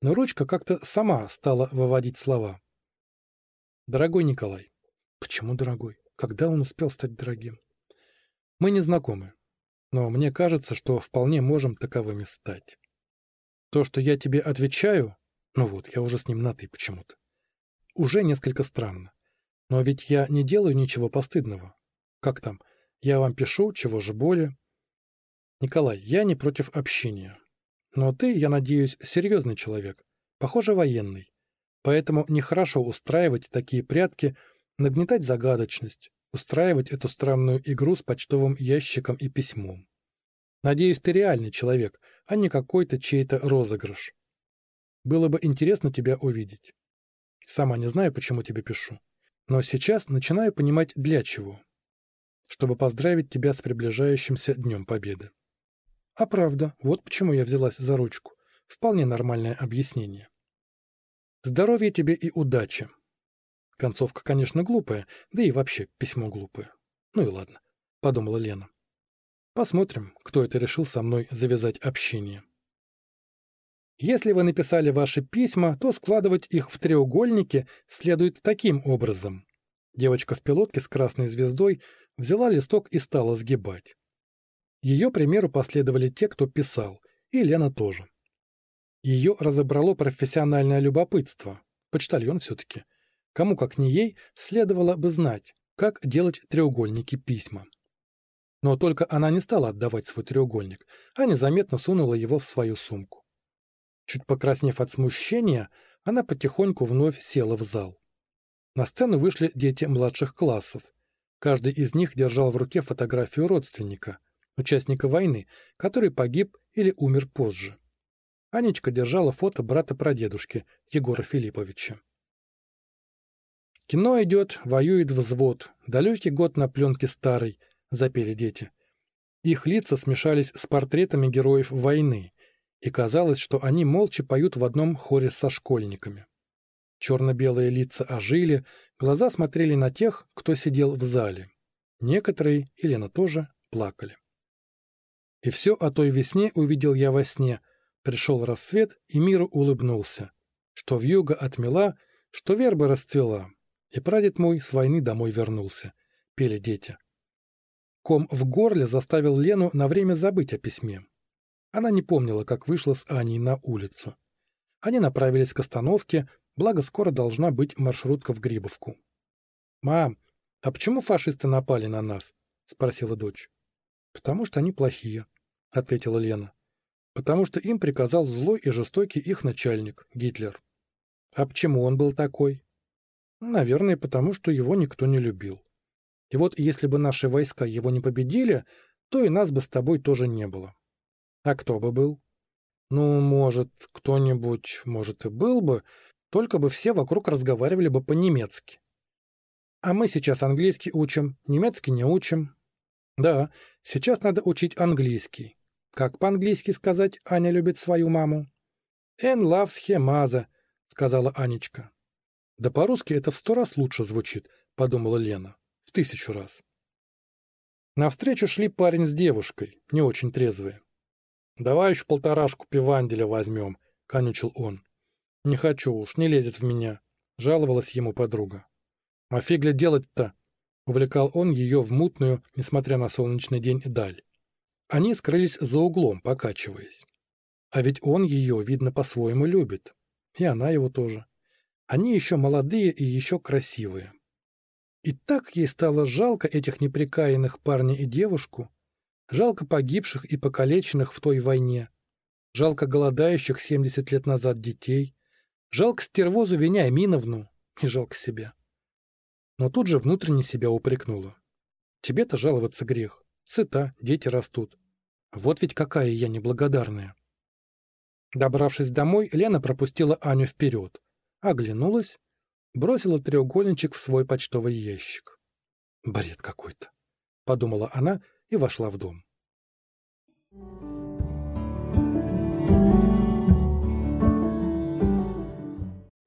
Но ручка как-то сама стала выводить слова. «Дорогой Николай». «Почему дорогой? Когда он успел стать дорогим?» «Мы не знакомы, но мне кажется, что вполне можем таковыми стать. То, что я тебе отвечаю, ну вот, я уже с ним на «ты» почему-то, уже несколько странно. Но ведь я не делаю ничего постыдного. Как там? Я вам пишу, чего же более. Николай, я не против общения. Но ты, я надеюсь, серьезный человек. Похоже, военный. Поэтому нехорошо устраивать такие прятки, нагнетать загадочность, устраивать эту странную игру с почтовым ящиком и письмом. Надеюсь, ты реальный человек, а не какой-то чей-то розыгрыш. Было бы интересно тебя увидеть. Сама не знаю, почему тебе пишу. Но сейчас начинаю понимать, для чего. Чтобы поздравить тебя с приближающимся Днем Победы. А правда, вот почему я взялась за ручку. Вполне нормальное объяснение. Здоровья тебе и удачи. Концовка, конечно, глупая, да и вообще письмо глупое. Ну и ладно, подумала Лена. Посмотрим, кто это решил со мной завязать общение. Если вы написали ваши письма, то складывать их в треугольники следует таким образом. Девочка в пилотке с красной звездой взяла листок и стала сгибать. Ее примеру последовали те, кто писал, и Лена тоже. Ее разобрало профессиональное любопытство, почтальон все-таки. Кому, как не ей, следовало бы знать, как делать треугольники письма. Но только она не стала отдавать свой треугольник, а незаметно сунула его в свою сумку. Чуть покраснев от смущения, она потихоньку вновь села в зал. На сцену вышли дети младших классов. Каждый из них держал в руке фотографию родственника, участника войны, который погиб или умер позже. Анечка держала фото брата-прадедушки Егора Филипповича. «Кино идет, воюет взвод, далекий год на пленке старой», — запели дети. Их лица смешались с портретами героев войны, и казалось, что они молча поют в одном хоре со школьниками. Черно-белые лица ожили, глаза смотрели на тех, кто сидел в зале. Некоторые, и Лена тоже, плакали. И все о той весне увидел я во сне. Пришел рассвет, и миру улыбнулся. Что в юго отмела, что верба расцвела. И прадед мой с войны домой вернулся. Пели дети. Ком в горле заставил Лену на время забыть о письме. Она не помнила, как вышла с Аней на улицу. Они направились к остановке, благо скоро должна быть маршрутка в Грибовку. «Мам, а почему фашисты напали на нас?» — спросила дочь. «Потому что они плохие», — ответила Лена. «Потому что им приказал злой и жестокий их начальник, Гитлер». «А почему он был такой?» «Наверное, потому что его никто не любил. И вот если бы наши войска его не победили, то и нас бы с тобой тоже не было. А кто бы был? Ну, может, кто-нибудь, может, и был бы, только бы все вокруг разговаривали бы по-немецки. А мы сейчас английский учим, немецкий не учим. Да, сейчас надо учить английский. Как по-английски сказать «Аня любит свою маму»? «En loves mother», — сказала Анечка. Да по-русски это в сто раз лучше звучит, подумала Лена. В тысячу раз. Навстречу шли парень с девушкой, не очень трезвые. «Давай еще полторашку пиванделя возьмем», — конючил он. «Не хочу уж, не лезет в меня», — жаловалась ему подруга. «А фигля делать-то?» — увлекал он ее в мутную, несмотря на солнечный день, даль. Они скрылись за углом, покачиваясь. А ведь он ее, видно, по-своему любит. И она его тоже. Они еще молодые и еще красивые. И так ей стало жалко этих неприкаянных парня и девушку, Жалко погибших и покалеченных в той войне. Жалко голодающих 70 лет назад детей. Жалко стервозу Вениаминовну. И жалко себя. но тут же внутренне себя упрекнула. Тебе-то жаловаться грех. Сыта, дети растут. Вот ведь какая я неблагодарная. Добравшись домой, Лена пропустила Аню вперед, оглянулась, бросила треугольничек в свой почтовый ящик. «Бред какой-то», — подумала она и вошла в дом.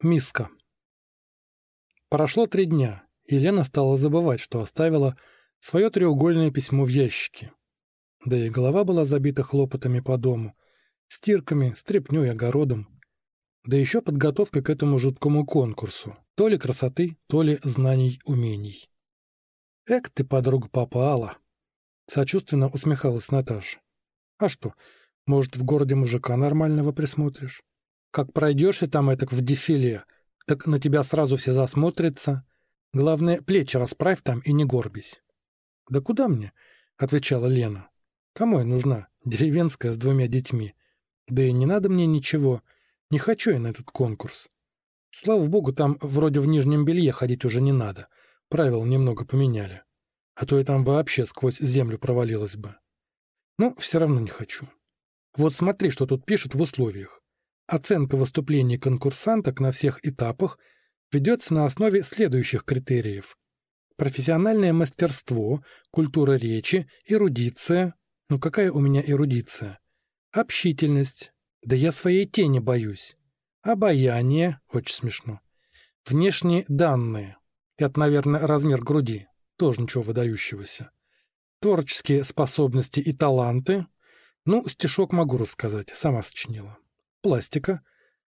Миска. Прошло три дня, и Лена стала забывать, что оставила свое треугольное письмо в ящике. Да и голова была забита хлопотами по дому, стирками, стряпнёй, огородом. Да еще подготовкой к этому жуткому конкурсу. То ли красоты, то ли знаний, умений. «Эк ты, подруга, попала!» Сочувственно усмехалась Наташа. «А что, может, в городе мужика нормального присмотришь? Как пройдешься там этак в дефиле, так на тебя сразу все засмотрятся. Главное, плечи расправь там и не горбись». «Да куда мне?» — отвечала Лена. «Кому я нужна? Деревенская с двумя детьми. Да и не надо мне ничего. Не хочу я на этот конкурс. Слава богу, там вроде в нижнем белье ходить уже не надо. Правила немного поменяли. А то я там вообще сквозь землю провалилась бы. Но все равно не хочу. Вот смотри, что тут пишут в условиях. Оценка выступлений конкурсанток на всех этапах ведется на основе следующих критериев профессиональное мастерство, культура речи, эрудиция. Ну какая у меня эрудиция? Общительность. Да я своей тени боюсь. Обаяние. Очень смешно. Внешние данные. Это, наверное, размер груди. Тоже ничего выдающегося. Творческие способности и таланты. Ну, стишок могу рассказать, сама сочинила. Пластика.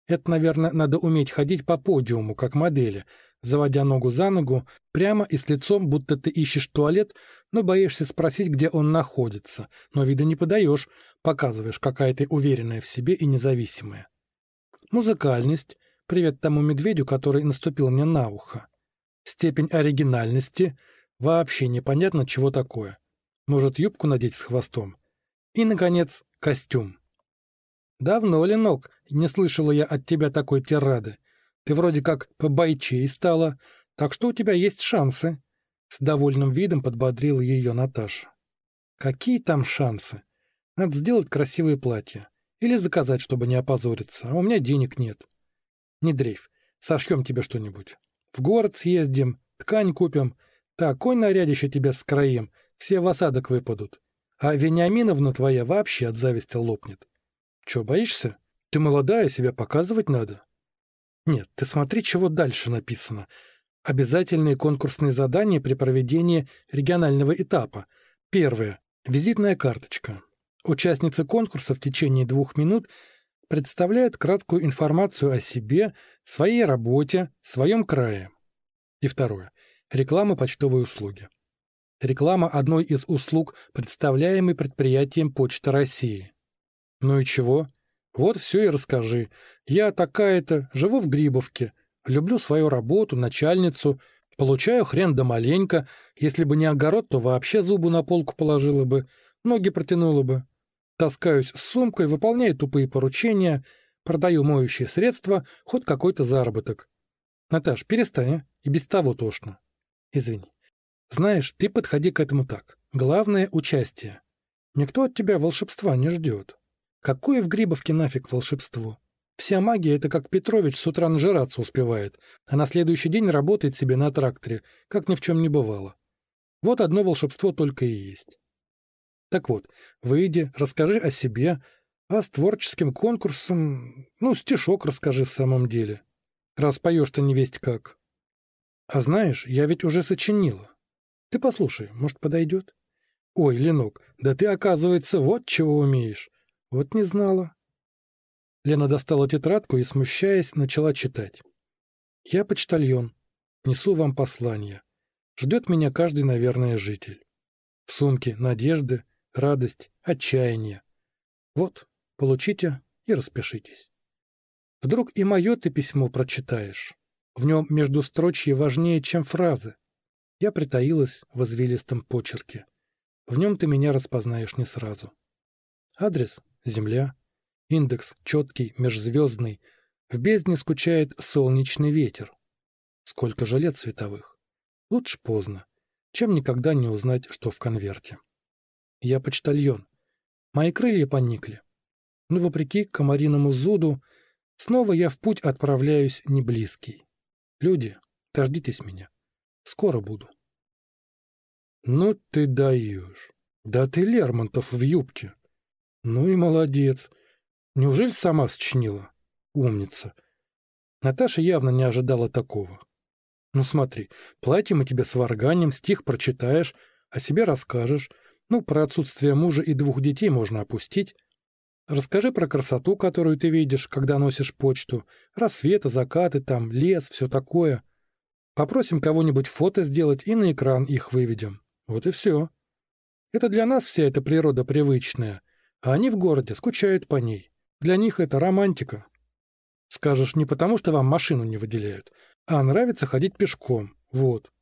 Это, наверное, надо уметь ходить по подиуму, как модели, заводя ногу за ногу, прямо и с лицом, будто ты ищешь туалет, но боишься спросить, где он находится, но вида не подаешь, показываешь, какая ты уверенная в себе и независимая. Музыкальность. Привет тому медведю, который наступил мне на ухо. Степень оригинальности. Вообще непонятно, чего такое. Может, юбку надеть с хвостом. И, наконец, костюм. Давно, Ленок, не слышала я от тебя такой тирады. Ты вроде как побойчей стала, так что у тебя есть шансы. С довольным видом подбодрила ее Наташа. Какие там шансы? Надо сделать красивое платье. Или заказать, чтобы не опозориться. А у меня денег нет. Не дрейф. Сошьем тебе что-нибудь. В город съездим, ткань купим. Такой нарядище тебя скроим. Все в осадок выпадут. А Вениаминовна твоя вообще от зависти лопнет. Че, боишься? Ты молодая, себя показывать надо. Нет, ты смотри, чего дальше написано. Обязательные конкурсные задания при проведении регионального этапа. Первое. Визитная карточка. Участницы конкурса в течение двух минут представляют краткую информацию о себе, своей работе, своем крае. И второе. Реклама почтовой услуги. Реклама одной из услуг, представляемой предприятием Почта России. Ну и чего? Вот все и расскажи. Я такая-то, живу в Грибовке, люблю свою работу, начальницу, получаю хрен да маленько. Если бы не огород, то вообще зубы на полку положила бы, ноги протянула бы. Таскаюсь с сумкой, выполняю тупые поручения, продаю моющие средства, хоть какой-то заработок. Наташ, перестань, а? и без того тошно. Извини. Знаешь, ты подходи к этому так. Главное — участие. Никто от тебя волшебства не ждет. Какое в Грибовке нафиг волшебство? Вся магия — это как Петрович с утра нажираться успевает, а на следующий день работает себе на тракторе, как ни в чем не бывало. Вот одно волшебство только и есть. Так вот, выйди, расскажи о себе, а с творческим конкурсом... Ну, стишок расскажи в самом деле. Раз поешь-то не весть как. А знаешь, я ведь уже сочинила. Ты послушай, может, подойдет? Ой, Ленок, да ты, оказывается, вот чего умеешь. Вот не знала. Лена достала тетрадку и, смущаясь, начала читать. «Я почтальон. Несу вам послание. Ждет меня каждый, наверное, житель. В сумке надежды, радость, отчаяние. Вот, получите и распишитесь. Вдруг и мое ты письмо прочитаешь. В нем между строчье важнее, чем фразы. Я притаилась в извилистом почерке. В нем ты меня распознаешь не сразу. Адрес Земля. Индекс четкий, межзвездный. В бездне скучает солнечный ветер. Сколько же лет световых? Лучше поздно, чем никогда не узнать, что в конверте. Я почтальон. Мои крылья поникли. Но вопреки комариному зуду, снова я в путь отправляюсь не близкий. Люди, дождитесь меня. Скоро буду. Ну ты даешь. Да ты Лермонтов в юбке. Ну и молодец. Неужели сама сочинила? Умница. Наташа явно не ожидала такого. Ну смотри, платье мы тебе сварганим, стих прочитаешь, о себе расскажешь. Ну, про отсутствие мужа и двух детей можно опустить. Расскажи про красоту, которую ты видишь, когда носишь почту. Рассветы, закаты там, лес, все такое. Попросим кого-нибудь фото сделать и на экран их выведем. Вот и все. Это для нас вся эта природа привычная, а они в городе скучают по ней. Для них это романтика. Скажешь, не потому, что вам машину не выделяют, а нравится ходить пешком. Вот.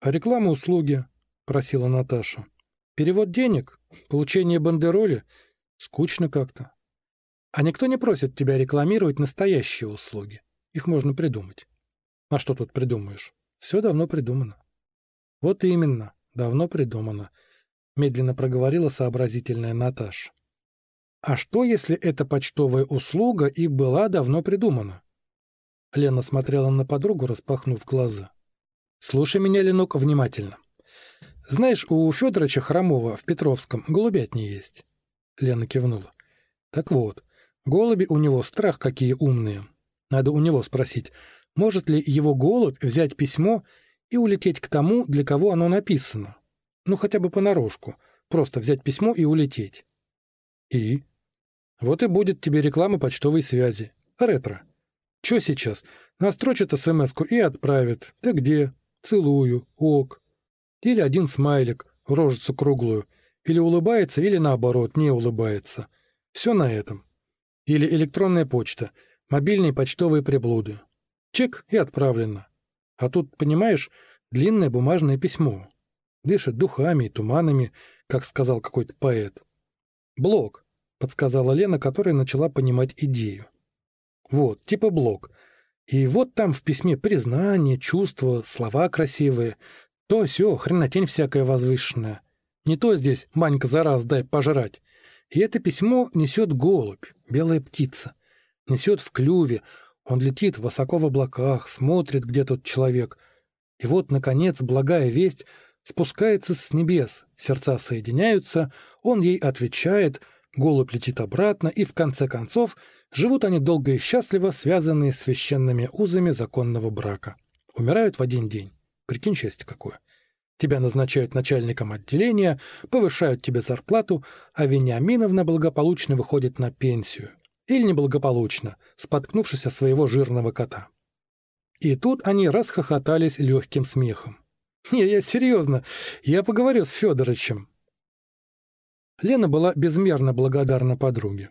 А реклама услуги, просила Наташа. Перевод денег? Получение бандероли? Скучно как-то. А никто не просит тебя рекламировать настоящие услуги. Их можно придумать. А что тут придумаешь? Все давно придумано. Вот именно, давно придумано, медленно проговорила сообразительная Наташа. А что, если эта почтовая услуга и была давно придумана? Лена смотрела на подругу, распахнув глаза. Слушай меня, Ленок, внимательно. Знаешь, у Федоровича Хромова в Петровском голубятни есть. Лена кивнула. Так вот, голуби у него страх какие умные. Надо у него спросить, может ли его голубь взять письмо и улететь к тому, для кого оно написано. Ну, хотя бы понарошку. Просто взять письмо и улететь. И? Вот и будет тебе реклама почтовой связи. Ретро. Чё сейчас? Настрочит смс и отправит. Ты где? Целую. Ок. Или один смайлик, рожицу круглую. Или улыбается, или наоборот, не улыбается. Все на этом. Или электронная почта, мобильные почтовые приблуды. Чек и отправлено. А тут, понимаешь, длинное бумажное письмо. Дышит духами и туманами, как сказал какой-то поэт. Блок подсказала Лена, которая начала понимать идею. Вот, типа блок. И вот там в письме признание, чувства, слова красивые. То все, хренотень всякая возвышенная. Не то здесь «Манька, за раз дай пожрать». И это письмо несет голубь, белая птица. Несет в клюве, он летит высоко в облаках, смотрит, где тот человек. И вот, наконец, благая весть спускается с небес, сердца соединяются, он ей отвечает — голубь летит обратно, и в конце концов живут они долго и счастливо, связанные священными узами законного брака. Умирают в один день. Прикинь, счастье какое. Тебя назначают начальником отделения, повышают тебе зарплату, а Вениаминовна благополучно выходит на пенсию. Или неблагополучно, споткнувшись о своего жирного кота. И тут они расхохотались легким смехом. «Не, я серьезно, я поговорю с Федоровичем. Лена была безмерно благодарна подруге.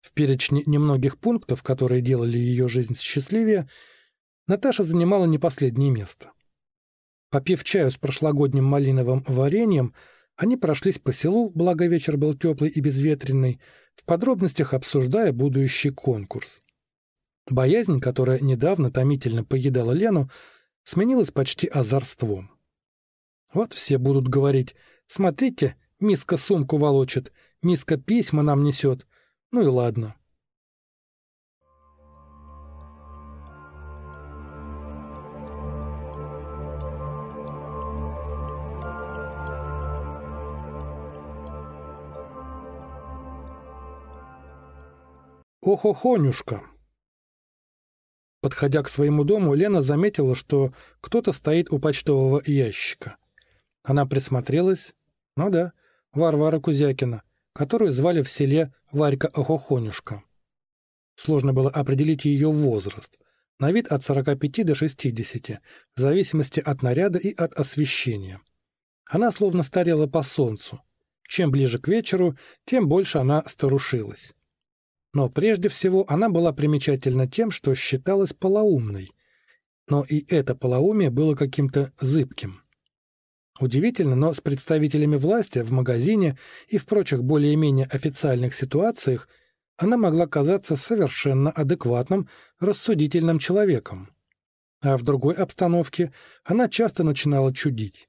В перечне немногих пунктов, которые делали ее жизнь счастливее, Наташа занимала не последнее место. Попив чаю с прошлогодним малиновым вареньем, они прошлись по селу, благо вечер был теплый и безветренный, в подробностях обсуждая будущий конкурс. Боязнь, которая недавно томительно поедала Лену, сменилась почти озорством. Вот все будут говорить «Смотрите, Миска сумку волочит, Миска письма нам несет. Ну и ладно. Охохонюшка. Подходя к своему дому, Лена заметила, что кто-то стоит у почтового ящика. Она присмотрелась. Ну да, Варвара Кузякина, которую звали в селе Варька Охохонюшка. Сложно было определить ее возраст. На вид от 45 до 60, в зависимости от наряда и от освещения. Она словно старела по солнцу. Чем ближе к вечеру, тем больше она старушилась. Но прежде всего она была примечательна тем, что считалась полоумной. Но и это полоумие было каким-то зыбким. Удивительно, но с представителями власти в магазине и в прочих более-менее официальных ситуациях она могла казаться совершенно адекватным, рассудительным человеком. А в другой обстановке она часто начинала чудить.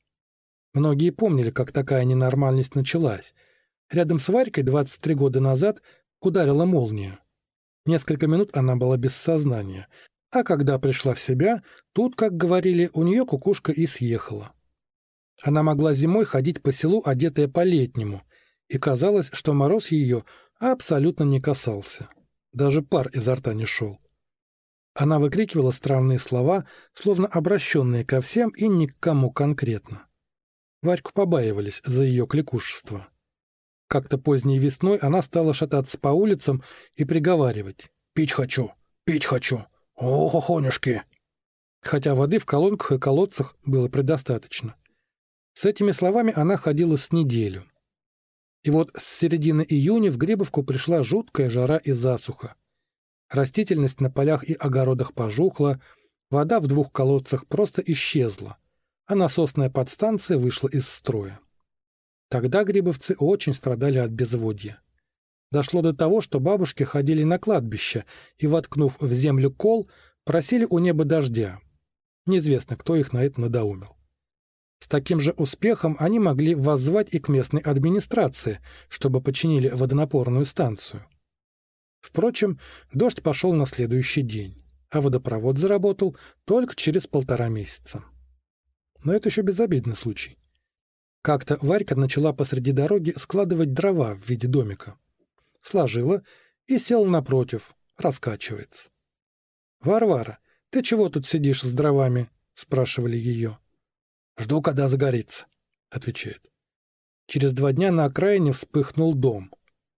Многие помнили, как такая ненормальность началась. Рядом с Варькой 23 года назад ударила молния. Несколько минут она была без сознания, а когда пришла в себя, тут, как говорили, у нее кукушка и съехала. Она могла зимой ходить по селу, одетая по-летнему, и казалось, что мороз ее абсолютно не касался. Даже пар изо рта не шел. Она выкрикивала странные слова, словно обращенные ко всем и ни к кому конкретно. Варьку побаивались за ее кликушество. Как-то поздней весной она стала шататься по улицам и приговаривать «Пить хочу! Пить хочу! Ох, охонюшки!» Хотя воды в колонках и колодцах было предостаточно. С этими словами она ходила с неделю. И вот с середины июня в Грибовку пришла жуткая жара и засуха. Растительность на полях и огородах пожухла, вода в двух колодцах просто исчезла, а насосная подстанция вышла из строя. Тогда грибовцы очень страдали от безводья. Дошло до того, что бабушки ходили на кладбище и, воткнув в землю кол, просили у неба дождя. Неизвестно, кто их на это надоумил. С таким же успехом они могли воззвать и к местной администрации, чтобы починили водонапорную станцию. Впрочем, дождь пошел на следующий день, а водопровод заработал только через полтора месяца. Но это еще безобидный случай. Как-то Варька начала посреди дороги складывать дрова в виде домика. Сложила и села напротив, раскачивается. «Варвара, ты чего тут сидишь с дровами?» — спрашивали ее. «Жду, когда загорится», — отвечает. Через два дня на окраине вспыхнул дом.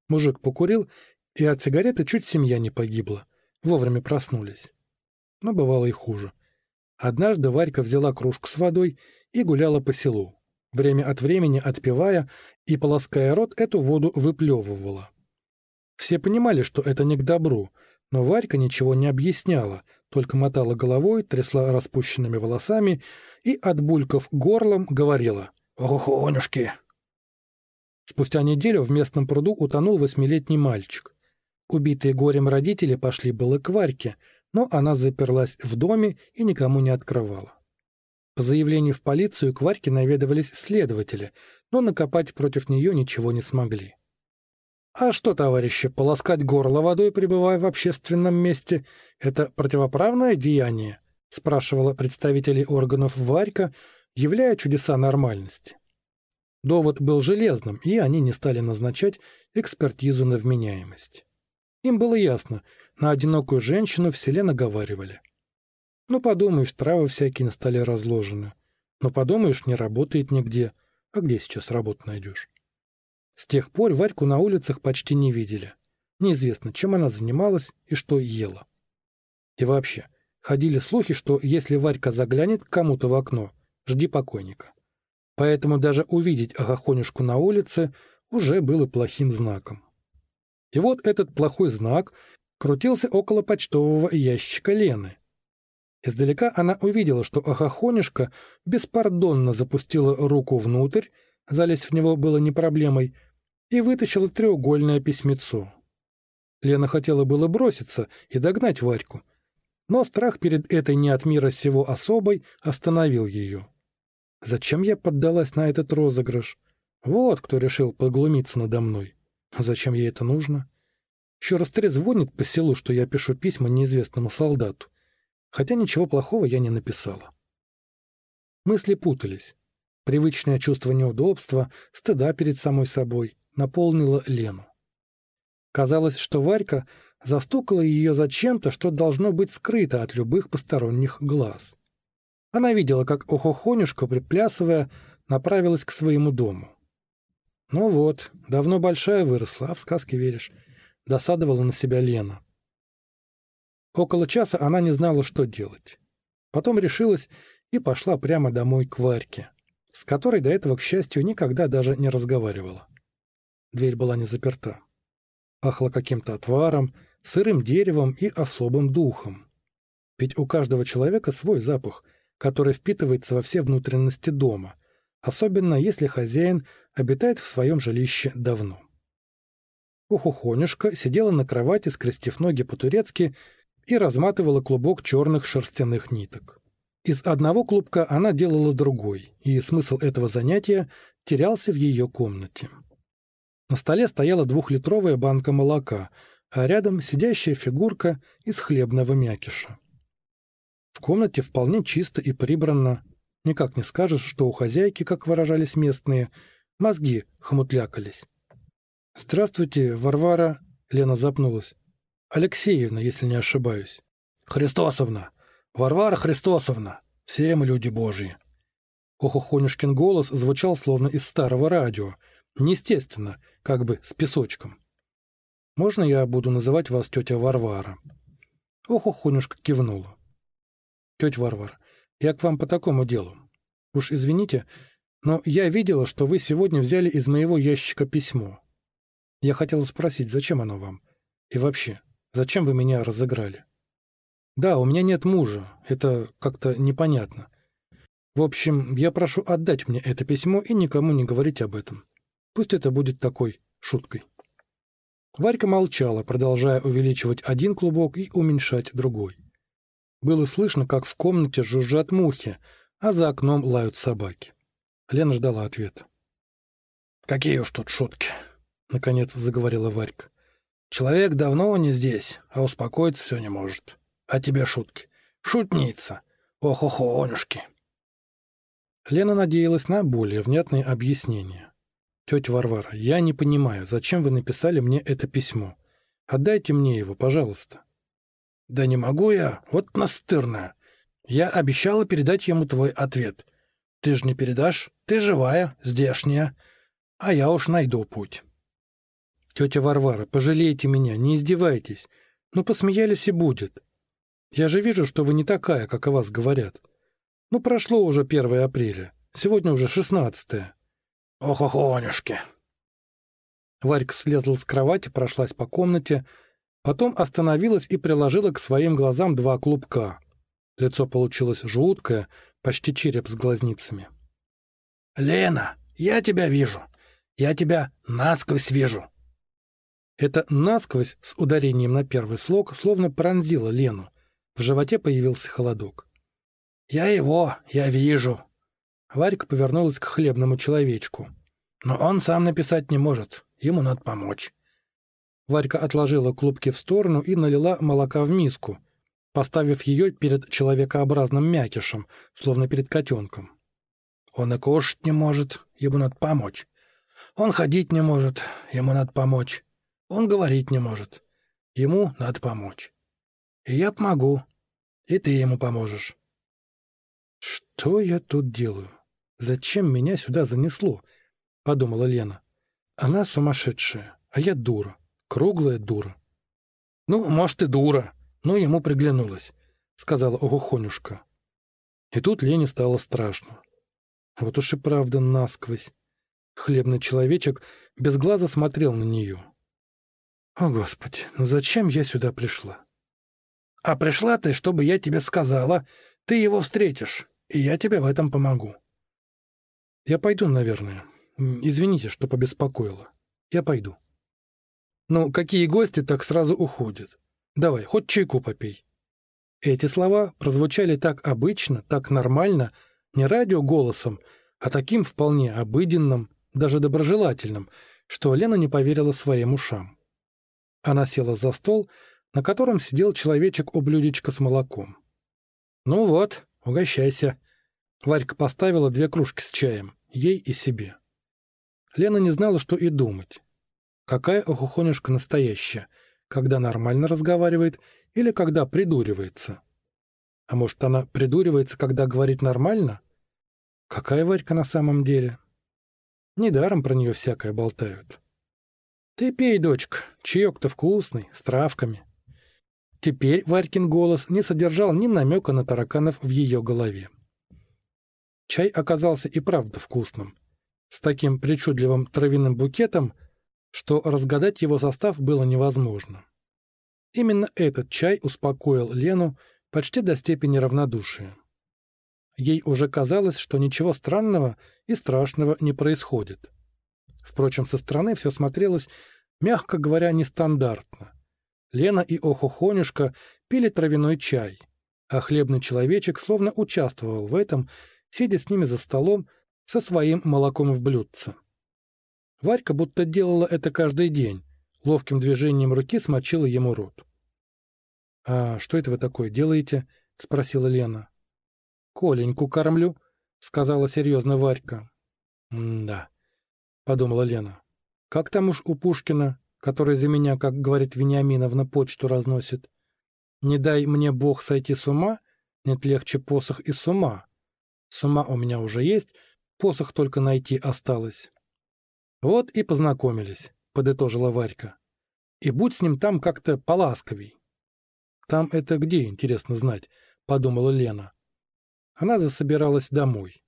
Мужик покурил, и от сигареты чуть семья не погибла. Вовремя проснулись. Но бывало и хуже. Однажды Варька взяла кружку с водой и гуляла по селу. Время от времени отпивая и, полоская рот, эту воду выплевывала. Все понимали, что это не к добру, но Варька ничего не объясняла, только мотала головой, трясла распущенными волосами и, отбулькав горлом, говорила «Охонюшки!». Спустя неделю в местном пруду утонул восьмилетний мальчик. Убитые горем родители пошли было к Варьке, но она заперлась в доме и никому не открывала. По заявлению в полицию к Варьке наведывались следователи, но накопать против нее ничего не смогли. «А что, товарищи, полоскать горло водой, пребывая в общественном месте, это противоправное деяние?» — спрашивала представителей органов Варька, являя чудеса нормальности. Довод был железным, и они не стали назначать экспертизу на вменяемость. Им было ясно, на одинокую женщину в селе наговаривали. Ну, подумаешь, травы всякие на столе разложены. Ну, подумаешь, не работает нигде. А где сейчас работу найдешь? С тех пор Варьку на улицах почти не видели. Неизвестно, чем она занималась и что ела. И вообще, ходили слухи, что если Варька заглянет к кому-то в окно, жди покойника. Поэтому даже увидеть Агахонюшку на улице уже было плохим знаком. И вот этот плохой знак крутился около почтового ящика Лены. Издалека она увидела, что Ахахонюшка беспардонно запустила руку внутрь залезть в него было не проблемой, и вытащила треугольное письмецо. Лена хотела было броситься и догнать Варьку, но страх перед этой не от мира сего особой остановил ее. Зачем я поддалась на этот розыгрыш? Вот кто решил поглумиться надо мной. Зачем ей это нужно? Еще раз трезвонит по селу, что я пишу письма неизвестному солдату. Хотя ничего плохого я не написала. Мысли путались. Привычное чувство неудобства, стыда перед самой собой наполнило Лену. Казалось, что Варька застукала ее за чем-то, что должно быть скрыто от любых посторонних глаз. Она видела, как Охохонюшка, приплясывая, направилась к своему дому. «Ну вот, давно большая выросла, а в сказки веришь», — досадовала на себя Лена. Около часа она не знала, что делать. Потом решилась и пошла прямо домой к Варьке с которой до этого, к счастью, никогда даже не разговаривала. Дверь была не заперта. Пахло каким-то отваром, сырым деревом и особым духом. Ведь у каждого человека свой запах, который впитывается во все внутренности дома, особенно если хозяин обитает в своем жилище давно. Ухухонюшка сидела на кровати, скрестив ноги по-турецки, и разматывала клубок черных шерстяных ниток. Из одного клубка она делала другой, и смысл этого занятия терялся в ее комнате. На столе стояла двухлитровая банка молока, а рядом сидящая фигурка из хлебного мякиша. В комнате вполне чисто и прибрано. Никак не скажешь, что у хозяйки, как выражались местные, мозги хмутлякались. «Здравствуйте, Варвара...» — Лена запнулась. «Алексеевна, если не ошибаюсь». «Христосовна! Варвара Христосовна! Все мы люди Божьи!» Охохонюшкин голос звучал словно из старого радио. Неестественно, как бы с песочком. «Можно я буду называть вас тетя Варвара?» Охохонюшка кивнула. «Тетя Варвара, я к вам по такому делу. Уж извините, но я видела, что вы сегодня взяли из моего ящика письмо. Я хотела спросить, зачем оно вам? И вообще, зачем вы меня разыграли?» «Да, у меня нет мужа. Это как-то непонятно. В общем, я прошу отдать мне это письмо и никому не говорить об этом. Пусть это будет такой шуткой». Варька молчала, продолжая увеличивать один клубок и уменьшать другой. Было слышно, как в комнате жужжат мухи, а за окном лают собаки. Лена ждала ответа. «Какие уж тут шутки!» — наконец заговорила Варька. «Человек давно не здесь, а успокоиться все не может. А тебе шутки. Шутница. Ох-охо-онюшки. Лена надеялась на более внятные объяснения. «Тетя Варвара, я не понимаю, зачем вы написали мне это письмо? Отдайте мне его, пожалуйста». «Да не могу я, вот настырная. Я обещала передать ему твой ответ. Ты ж не передашь, ты живая, здешняя. А я уж найду путь». «Тетя Варвара, пожалейте меня, не издевайтесь. Ну, посмеялись и будет. Я же вижу, что вы не такая, как о вас говорят. Ну, прошло уже 1 апреля. Сегодня уже 16 Ох-охонюшки. Варька слезла с кровати, прошлась по комнате, потом остановилась и приложила к своим глазам два клубка. Лицо получилось жуткое, почти череп с глазницами. «Лена, я тебя вижу. Я тебя насквозь вижу». Это «насквозь» с ударением на первый слог словно пронзило Лену. В животе появился холодок. «Я его, я вижу». Варька повернулась к хлебному человечку. «Но он сам написать не может. Ему надо помочь». Варька отложила клубки в сторону и налила молока в миску, поставив ее перед человекообразным мякишем, словно перед котенком. «Он и кушать не может, ему надо помочь. Он ходить не может, ему надо помочь. Он говорить не может, ему надо помочь. И я помогу. И ты ему поможешь. Что я тут делаю? Зачем меня сюда занесло? Подумала Лена. Она сумасшедшая, а я дура. Круглая дура. Ну, может, и дура, но ему приглянулась, сказала Огухонюшка. И тут Лене стало страшно. Вот уж и правда насквозь. Хлебный человечек без глаза смотрел на нее. О, Господи, ну зачем я сюда пришла? А пришла ты, чтобы я тебе сказала, ты его встретишь, и я тебе в этом помогу. Я пойду, наверное. Извините, что побеспокоила. Я пойду. Ну, какие гости так сразу уходят? Давай, хоть чайку попей. Эти слова прозвучали так обычно, так нормально, не радиоголосом, а таким вполне обыденным, даже доброжелательным, что Лена не поверила своим ушам. Она села за стол на котором сидел человечек у блюдечка с молоком. «Ну вот, угощайся». Варька поставила две кружки с чаем, ей и себе. Лена не знала, что и думать. Какая охухонюшка настоящая, когда нормально разговаривает или когда придуривается? А может, она придуривается, когда говорит нормально? Какая Варька на самом деле? Недаром про нее всякое болтают. Ты пей, дочка, чаек-то вкусный, с травками. Теперь Варькин голос не содержал ни намека на тараканов в ее голове. Чай оказался и правда вкусным. С таким причудливым травяным букетом, что разгадать его состав было невозможно. Именно этот чай успокоил Лену почти до степени равнодушия. Ей уже казалось, что ничего странного и страшного не происходит. Впрочем, со стороны все смотрелось, мягко говоря, нестандартно. Лена и Охохонюшка пили травяной чай. а хлебный человечек словно участвовал в этом, сидя с ними за столом со своим молоком в блюдце. Варька будто делала это каждый день, ловким движением руки смочила ему рот. «А что это вы такое делаете?» — спросила Лена. «Коленьку кормлю», — сказала серьезно Варька. «Да», — подумала Лена. «Как там уж у Пушкина, который за меня, как говорит Вениаминовна, почту разносит? Не дай мне Бог сойти с ума, нет легче посох и с ума. С ума у меня уже есть, посох только найти осталось». «Вот и познакомились», — подытожила Варька. «И будь с ним там как-то поласковей». «Там это где, интересно знать», — подумала Лена. Она засобиралась домой.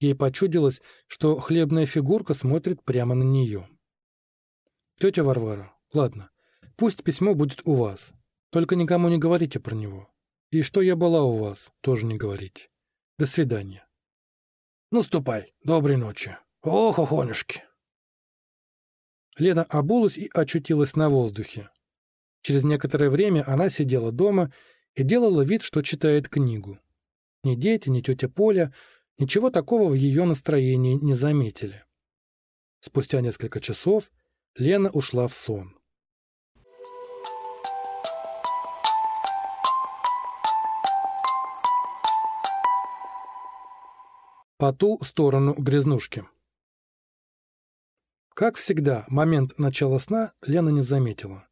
Ей почудилось, что хлебная фигурка смотрит прямо на нее. «Тетя Варвара, ладно, пусть письмо будет у вас. Только никому не говорите про него. И что я была у вас, тоже не говорите. До свидания». «Ну, ступай. Доброй ночи. Ох, охонюшки!» Лена обулась и очутилась на воздухе. Через некоторое время она сидела дома и делала вид, что читает книгу. Ни дети, ни тетя Поля ничего такого в ее настроении не заметили. Спустя несколько часов Лена ушла в сон. По ту сторону грязнушки. Как всегда, момент начала сна Лена не заметила.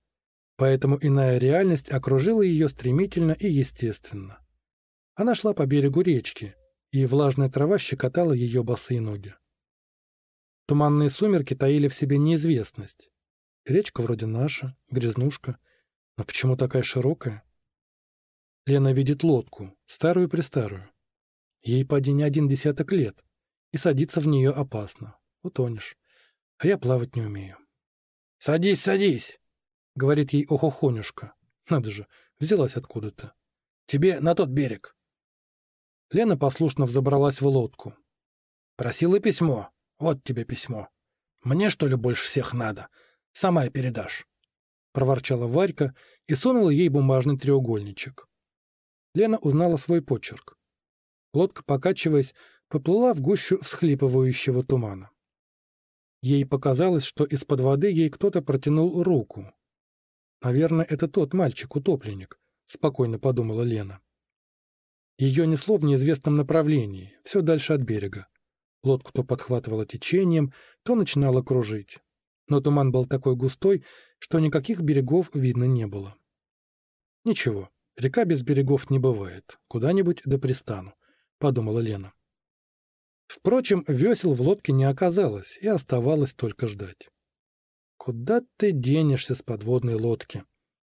Поэтому иная реальность окружила ее стремительно и естественно. Она шла по берегу речки, и влажная трава щекотала ее босые ноги. Туманные сумерки таили в себе неизвестность. Речка вроде наша, грязнушка, но почему такая широкая? Лена видит лодку, старую-престарую. Ей поди не один десяток лет, и садиться в нее опасно. Утонешь а я плавать не умею. «Садись, садись!» — говорит ей Охохонюшка. Надо же, взялась откуда-то. «Тебе на тот берег». Лена послушно взобралась в лодку. «Просила письмо. Вот тебе письмо. Мне, что ли, больше всех надо? Сама передашь». Проворчала Варька и сунула ей бумажный треугольничек. Лена узнала свой почерк. Лодка, покачиваясь, поплыла в гущу всхлипывающего тумана. Ей показалось, что из-под воды ей кто-то протянул руку. «Наверное, это тот мальчик-утопленник», — спокойно подумала Лена. Ее несло в неизвестном направлении, все дальше от берега. Лодку то подхватывало течением, то начинало кружить. Но туман был такой густой, что никаких берегов видно не было. «Ничего, река без берегов не бывает. Куда-нибудь да пристану», — подумала Лена. Впрочем, весел в лодке не оказалось, и оставалось только ждать. «Куда ты денешься с подводной лодки?»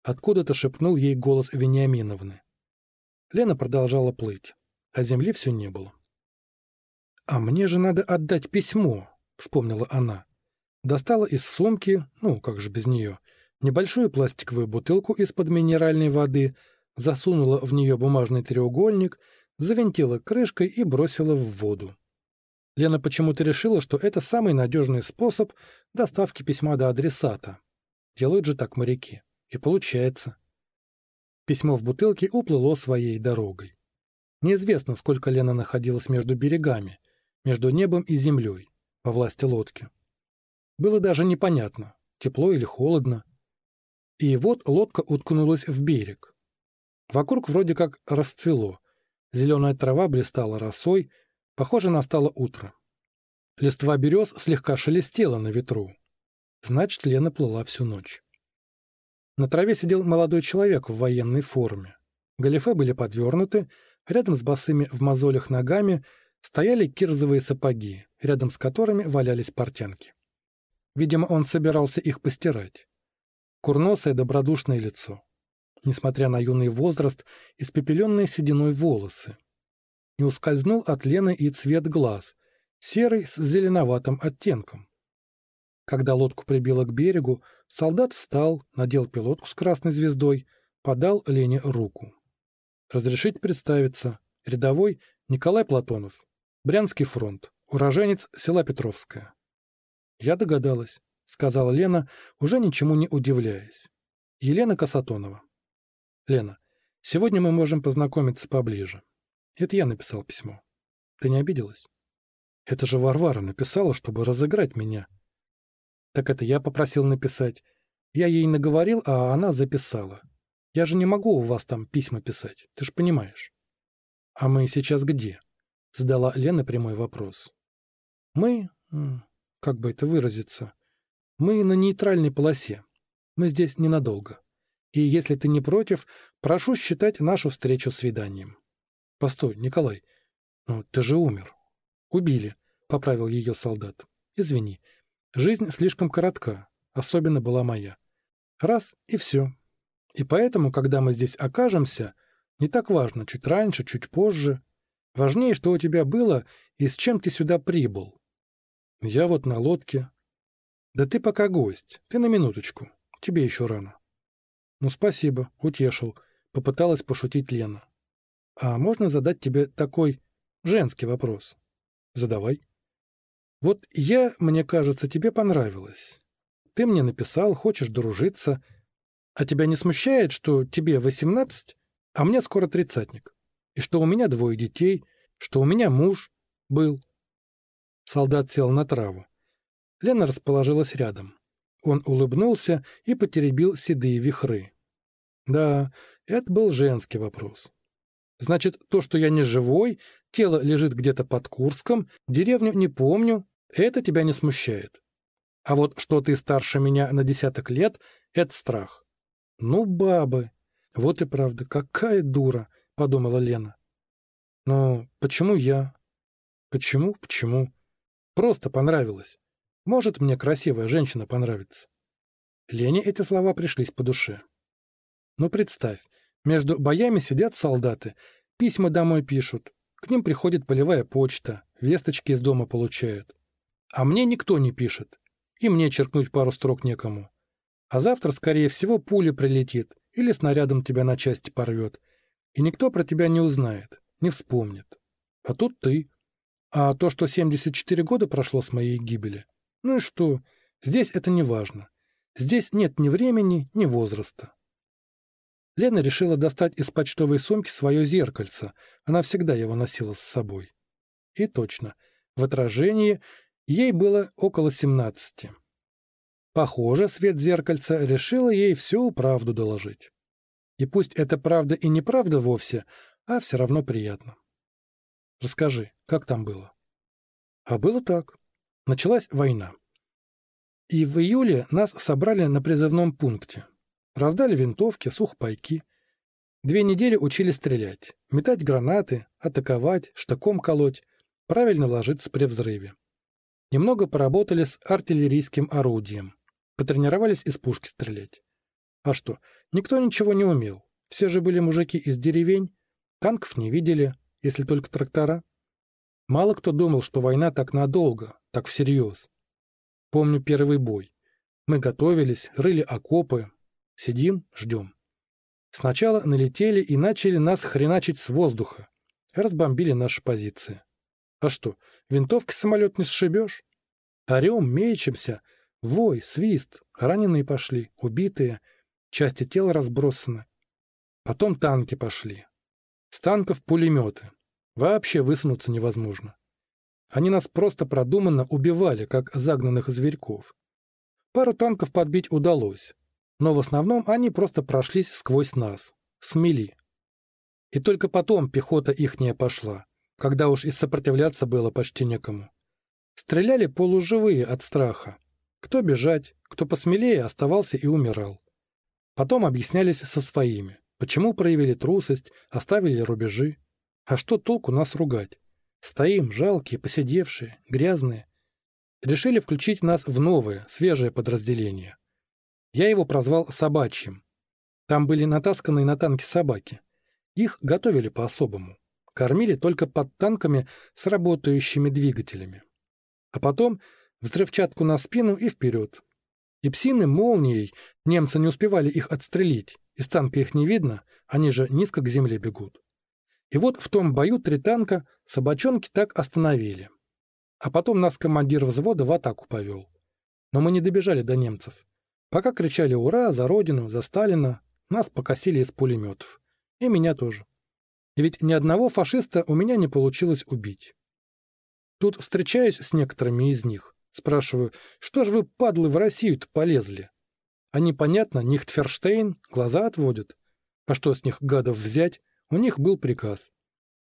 Откуда-то шепнул ей голос Вениаминовны. Лена продолжала плыть, а земли все не было. «А мне же надо отдать письмо», — вспомнила она. Достала из сумки, ну, как же без нее, небольшую пластиковую бутылку из-под минеральной воды, засунула в нее бумажный треугольник, завинтила крышкой и бросила в воду. Лена почему-то решила, что это самый надежный способ доставки письма до адресата. Делают же так моряки. И получается. Письмо в бутылке уплыло своей дорогой. Неизвестно, сколько Лена находилась между берегами, между небом и землей, по власти лодки. Было даже непонятно, тепло или холодно. И вот лодка уткнулась в берег. Вокруг вроде как расцвело. Зеленая трава блистала росой, Похоже, настало утро. Листва берез слегка шелестела на ветру. Значит, Лена плыла всю ночь. На траве сидел молодой человек в военной форме. Галифе были подвернуты, рядом с босыми в мозолях ногами стояли кирзовые сапоги, рядом с которыми валялись портянки. Видимо, он собирался их постирать. Курносое добродушное лицо. Несмотря на юный возраст, испепеленные сединой волосы, не ускользнул от Лены и цвет глаз, серый с зеленоватым оттенком. Когда лодку прибило к берегу, солдат встал, надел пилотку с красной звездой, подал Лене руку. «Разрешить представиться. Рядовой Николай Платонов. Брянский фронт. Уроженец села Петровская». «Я догадалась», — сказала Лена, уже ничему не удивляясь. «Елена Касатонова». «Лена, Сегодня мы можем познакомиться поближе. Это я написал письмо. Ты не обиделась? Это же Варвара написала, чтобы разыграть меня. Так это я попросил написать. Я ей наговорил, а она записала. Я же не могу у вас там письма писать, ты же понимаешь. А мы сейчас где? Задала Лена прямой вопрос. Мы, как бы это выразиться, мы на нейтральной полосе. Мы здесь ненадолго. И если ты не против, прошу считать нашу встречу свиданием. Постой, Николай, ну ты же умер. Убили, поправил ее солдат. Извини, жизнь слишком коротка, особенно была моя. Раз и все. И поэтому, когда мы здесь окажемся, не так важно, чуть раньше, чуть позже. Важнее, что у тебя было и с чем ты сюда прибыл. Я вот на лодке. Да ты пока гость, ты на минуточку, тебе еще рано. Ну, спасибо, утешил, попыталась пошутить Лена. А можно задать тебе такой женский вопрос? Задавай. Вот я, мне кажется, тебе понравилась. Ты мне написал, хочешь дружиться. А тебя не смущает, что тебе 18, а мне скоро тридцатник? И что у меня двое детей, что у меня муж был. Солдат сел на траву. Лена расположилась рядом. Он улыбнулся и потеребил седые вихры. Да, это был женский вопрос. Значит, то, что я не живой, тело лежит где-то под Курском, деревню не помню, это тебя не смущает. А вот что ты старше меня на десяток лет — это страх. Ну, бабы. Вот и правда, какая дура, — подумала Лена. Но почему я? Почему, почему? Просто понравилось. Может, мне красивая женщина понравится. Лене эти слова пришлись по душе. Ну, представь, между боями сидят солдаты, письма домой пишут, к ним приходит полевая почта, весточки из дома получают. А мне никто не пишет, и мне черкнуть пару строк некому. А завтра, скорее всего, пуля прилетит или снарядом тебя на части порвет, и никто про тебя не узнает, не вспомнит. А тут ты. А то, что 74 года прошло с моей гибели, ну и что, здесь это не важно. Здесь нет ни времени, ни возраста. Лена решила достать из почтовой сумки свое зеркальце, она всегда его носила с собой. И точно, в отражении Ей было около семнадцати. Похоже, свет зеркальца решила ей всю правду доложить. И пусть это правда и неправда вовсе, а все равно приятно. Расскажи, как там было? А было так. Началась война. И в июле нас собрали на призывном пункте. Раздали винтовки, сухпайки. Две недели учили стрелять, метать гранаты, атаковать, штыком колоть, правильно ложиться при взрыве. Немного поработали с артиллерийским орудием. Потренировались из пушки стрелять. А что, никто ничего не умел. Все же были мужики из деревень. Танков не видели, если только трактора. Мало кто думал, что война так надолго, так всерьез. Помню первый бой. Мы готовились, рыли окопы. Сидим, ждем. Сначала налетели и начали нас хреначить с воздуха. Разбомбили наши позиции. А что, винтовки самолет не сшибешь? Орем, мечемся. Вой, свист. Раненые пошли, убитые. Части тела разбросаны. Потом танки пошли. С танков пулеметы. Вообще высунуться невозможно. Они нас просто продуманно убивали, как загнанных зверьков. Пару танков подбить удалось, но в основном они просто прошлись сквозь нас, смели. И только потом пехота ихняя пошла когда уж и сопротивляться было почти некому. Стреляли полуживые от страха. Кто бежать, кто посмелее оставался и умирал. Потом объяснялись со своими, почему проявили трусость, оставили рубежи. А что толку нас ругать? Стоим, жалкие, посидевшие, грязные. Решили включить нас в новое, свежее подразделение. Я его прозвал «собачьим». Там были натасканные на танки собаки. Их готовили по-особому кормили только под танками с работающими двигателями. А потом взрывчатку на спину и вперед. И псины молнией, немцы не успевали их отстрелить, из танка их не видно, они же низко к земле бегут. И вот в том бою три танка собачонки так остановили. А потом нас командир взвода в атаку повел. Но мы не добежали до немцев. Пока кричали «Ура!» за Родину, за Сталина, нас покосили из пулеметов. И меня тоже. И ведь ни одного фашиста у меня не получилось убить. Тут встречаюсь с некоторыми из них. Спрашиваю, что же вы, падлы, в Россию-то полезли? Они, понятно, Нихтферштейн, глаза отводят. А что с них, гадов, взять? У них был приказ.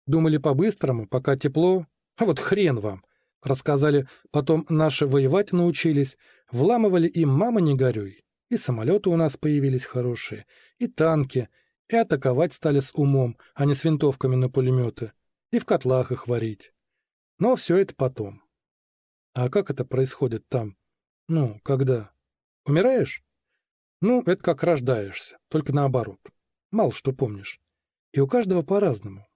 Думали по-быстрому, пока тепло. А вот хрен вам. Рассказали, потом наши воевать научились. Вламывали им «мама, не горюй». И самолеты у нас появились хорошие, и танки, и атаковать стали с умом, а не с винтовками на пулеметы, и в котлах их варить. Но все это потом. А как это происходит там? Ну, когда? Умираешь? Ну, это как рождаешься, только наоборот. Мало что помнишь. И у каждого по-разному.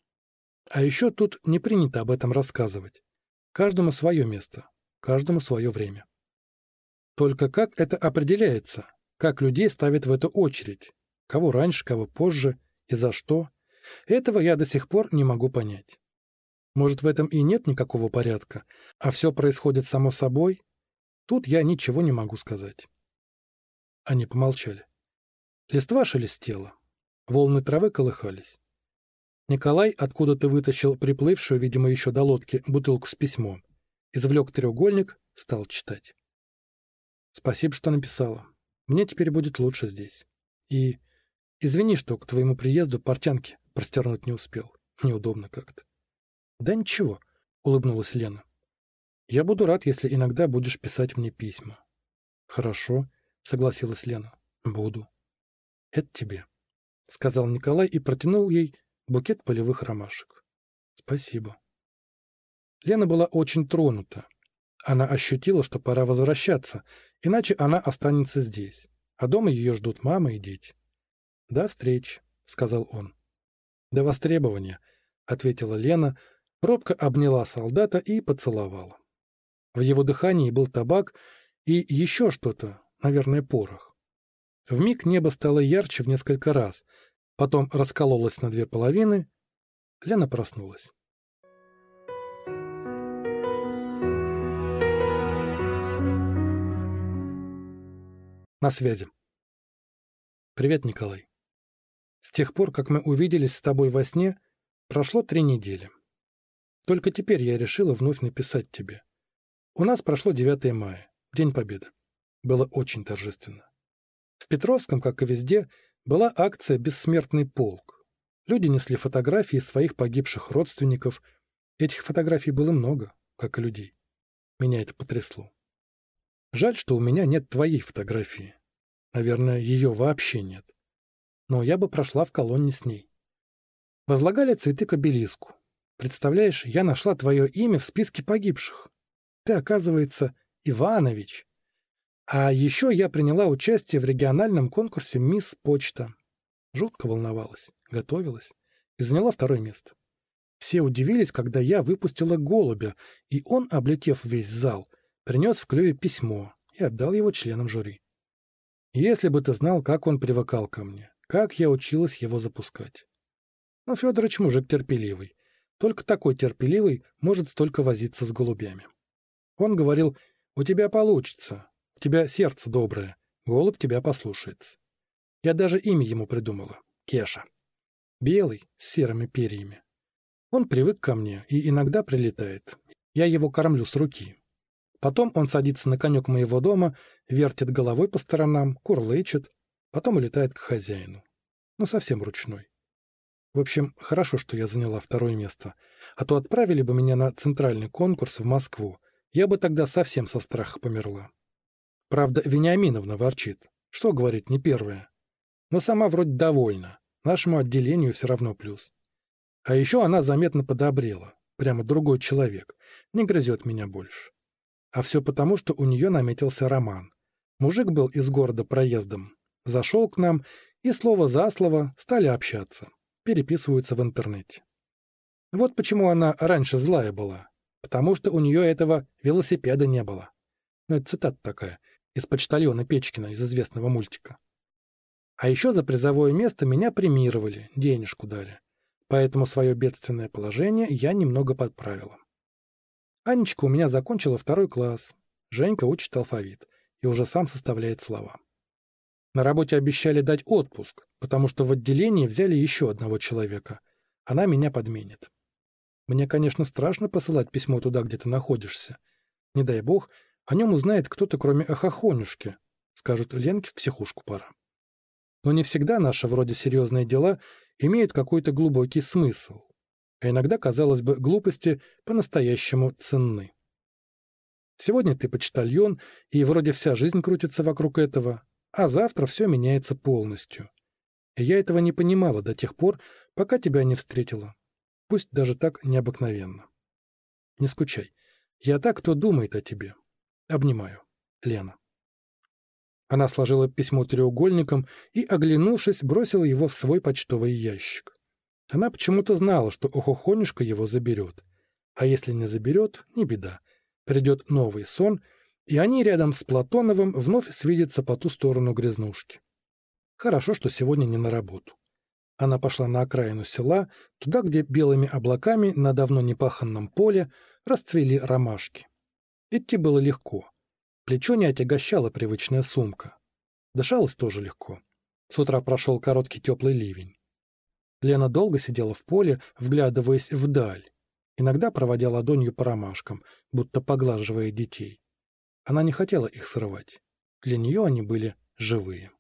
А еще тут не принято об этом рассказывать. Каждому свое место, каждому свое время. Только как это определяется? Как людей ставят в эту очередь? Кого раньше, кого позже и за что? Этого я до сих пор не могу понять. Может, в этом и нет никакого порядка, а все происходит само собой? Тут я ничего не могу сказать. Они помолчали. Листва шелестела. Волны травы колыхались. Николай откуда-то вытащил приплывшую, видимо, еще до лодки, бутылку с письмом. Извлек треугольник, стал читать. «Спасибо, что написала. Мне теперь будет лучше здесь. И извини, что к твоему приезду портянки простернуть не успел. Неудобно как-то. Да ничего, улыбнулась Лена. Я буду рад, если иногда будешь писать мне письма. Хорошо, согласилась Лена. Буду. Это тебе, сказал Николай и протянул ей букет полевых ромашек. Спасибо. Лена была очень тронута. Она ощутила, что пора возвращаться, иначе она останется здесь, а дома ее ждут мама и дети. «До встречи», — сказал он. «До востребования», — ответила Лена, робко обняла солдата и поцеловала. В его дыхании был табак и еще что-то, наверное, порох. Вмиг небо стало ярче в несколько раз, потом раскололось на две половины. Лена проснулась. На связи. Привет, Николай. С тех пор, как мы увиделись с тобой во сне, прошло три недели. Только теперь я решила вновь написать тебе. У нас прошло 9 мая, День Победы. Было очень торжественно. В Петровском, как и везде, была акция «Бессмертный полк». Люди несли фотографии своих погибших родственников. Этих фотографий было много, как и людей. Меня это потрясло. Жаль, что у меня нет твоей фотографии. Наверное, ее вообще нет. Но я бы прошла в колонне с ней. Возлагали цветы к обелиску. Представляешь, я нашла твое имя в списке погибших. Ты, оказывается, Иванович. А еще я приняла участие в региональном конкурсе «Мисс Почта». Жутко волновалась, готовилась и заняла второе место. Все удивились, когда я выпустила голубя, и он, облетев весь зал, принес в клюве письмо и отдал его членам жюри. Если бы ты знал, как он привыкал ко мне, как я училась его запускать. Но Федорович мужик терпеливый. Только такой терпеливый может столько возиться с голубями. Он говорил, у тебя получится, у тебя сердце доброе, голубь тебя послушается. Я даже имя ему придумала — Кеша. Белый, с серыми перьями. Он привык ко мне и иногда прилетает. Я его кормлю с руки. Потом он садится на конек моего дома, вертит головой по сторонам, курлычет, потом улетает к хозяину. Ну, совсем ручной. В общем, хорошо, что я заняла второе место, а то отправили бы меня на центральный конкурс в Москву. Я бы тогда совсем со страха померла. Правда, Вениаминовна ворчит. Что, говорит, не первая. Но сама вроде довольна. Нашему отделению все равно плюс. А еще она заметно подобрела. Прямо другой человек. Не грызет меня больше. А все потому, что у нее наметился роман. Мужик был из города проездом. Зашел к нам, и слово за слово стали общаться. Переписываются в интернете. Вот почему она раньше злая была. Потому что у нее этого велосипеда не было. Ну, это цитата такая, из почтальона Печкина, из известного мультика. А еще за призовое место меня премировали, денежку дали. Поэтому свое бедственное положение я немного подправила. Анечка у меня закончила второй класс. Женька учит алфавит и уже сам составляет слова. На работе обещали дать отпуск, потому что в отделении взяли еще одного человека. Она меня подменит. Мне, конечно, страшно посылать письмо туда, где ты находишься. Не дай бог, о нем узнает кто-то, кроме Ахахонюшки. Скажут, Ленке в психушку пора. Но не всегда наши вроде серьезные дела имеют какой-то глубокий смысл. А иногда, казалось бы, глупости по-настоящему ценны. Сегодня ты почтальон, и вроде вся жизнь крутится вокруг этого, а завтра все меняется полностью. Я этого не понимала до тех пор, пока тебя не встретила. Пусть даже так необыкновенно. Не скучай. Я так, кто думает о тебе. Обнимаю. Лена. Она сложила письмо треугольником и, оглянувшись, бросила его в свой почтовый ящик. Она почему-то знала, что Охохонюшка его заберет. А если не заберет, не беда. Придет новый сон, и они рядом с Платоновым вновь свидятся по ту сторону грязнушки. Хорошо, что сегодня не на работу. Она пошла на окраину села, туда, где белыми облаками на давно непаханном поле расцвели ромашки. Идти было легко. Плечо не отягощала привычная сумка. Дышалось тоже легко. С утра прошел короткий теплый ливень. Лена долго сидела в поле, вглядываясь вдаль, иногда проводя ладонью по ромашкам, будто поглаживая детей. Она не хотела их срывать. Для нее они были живые.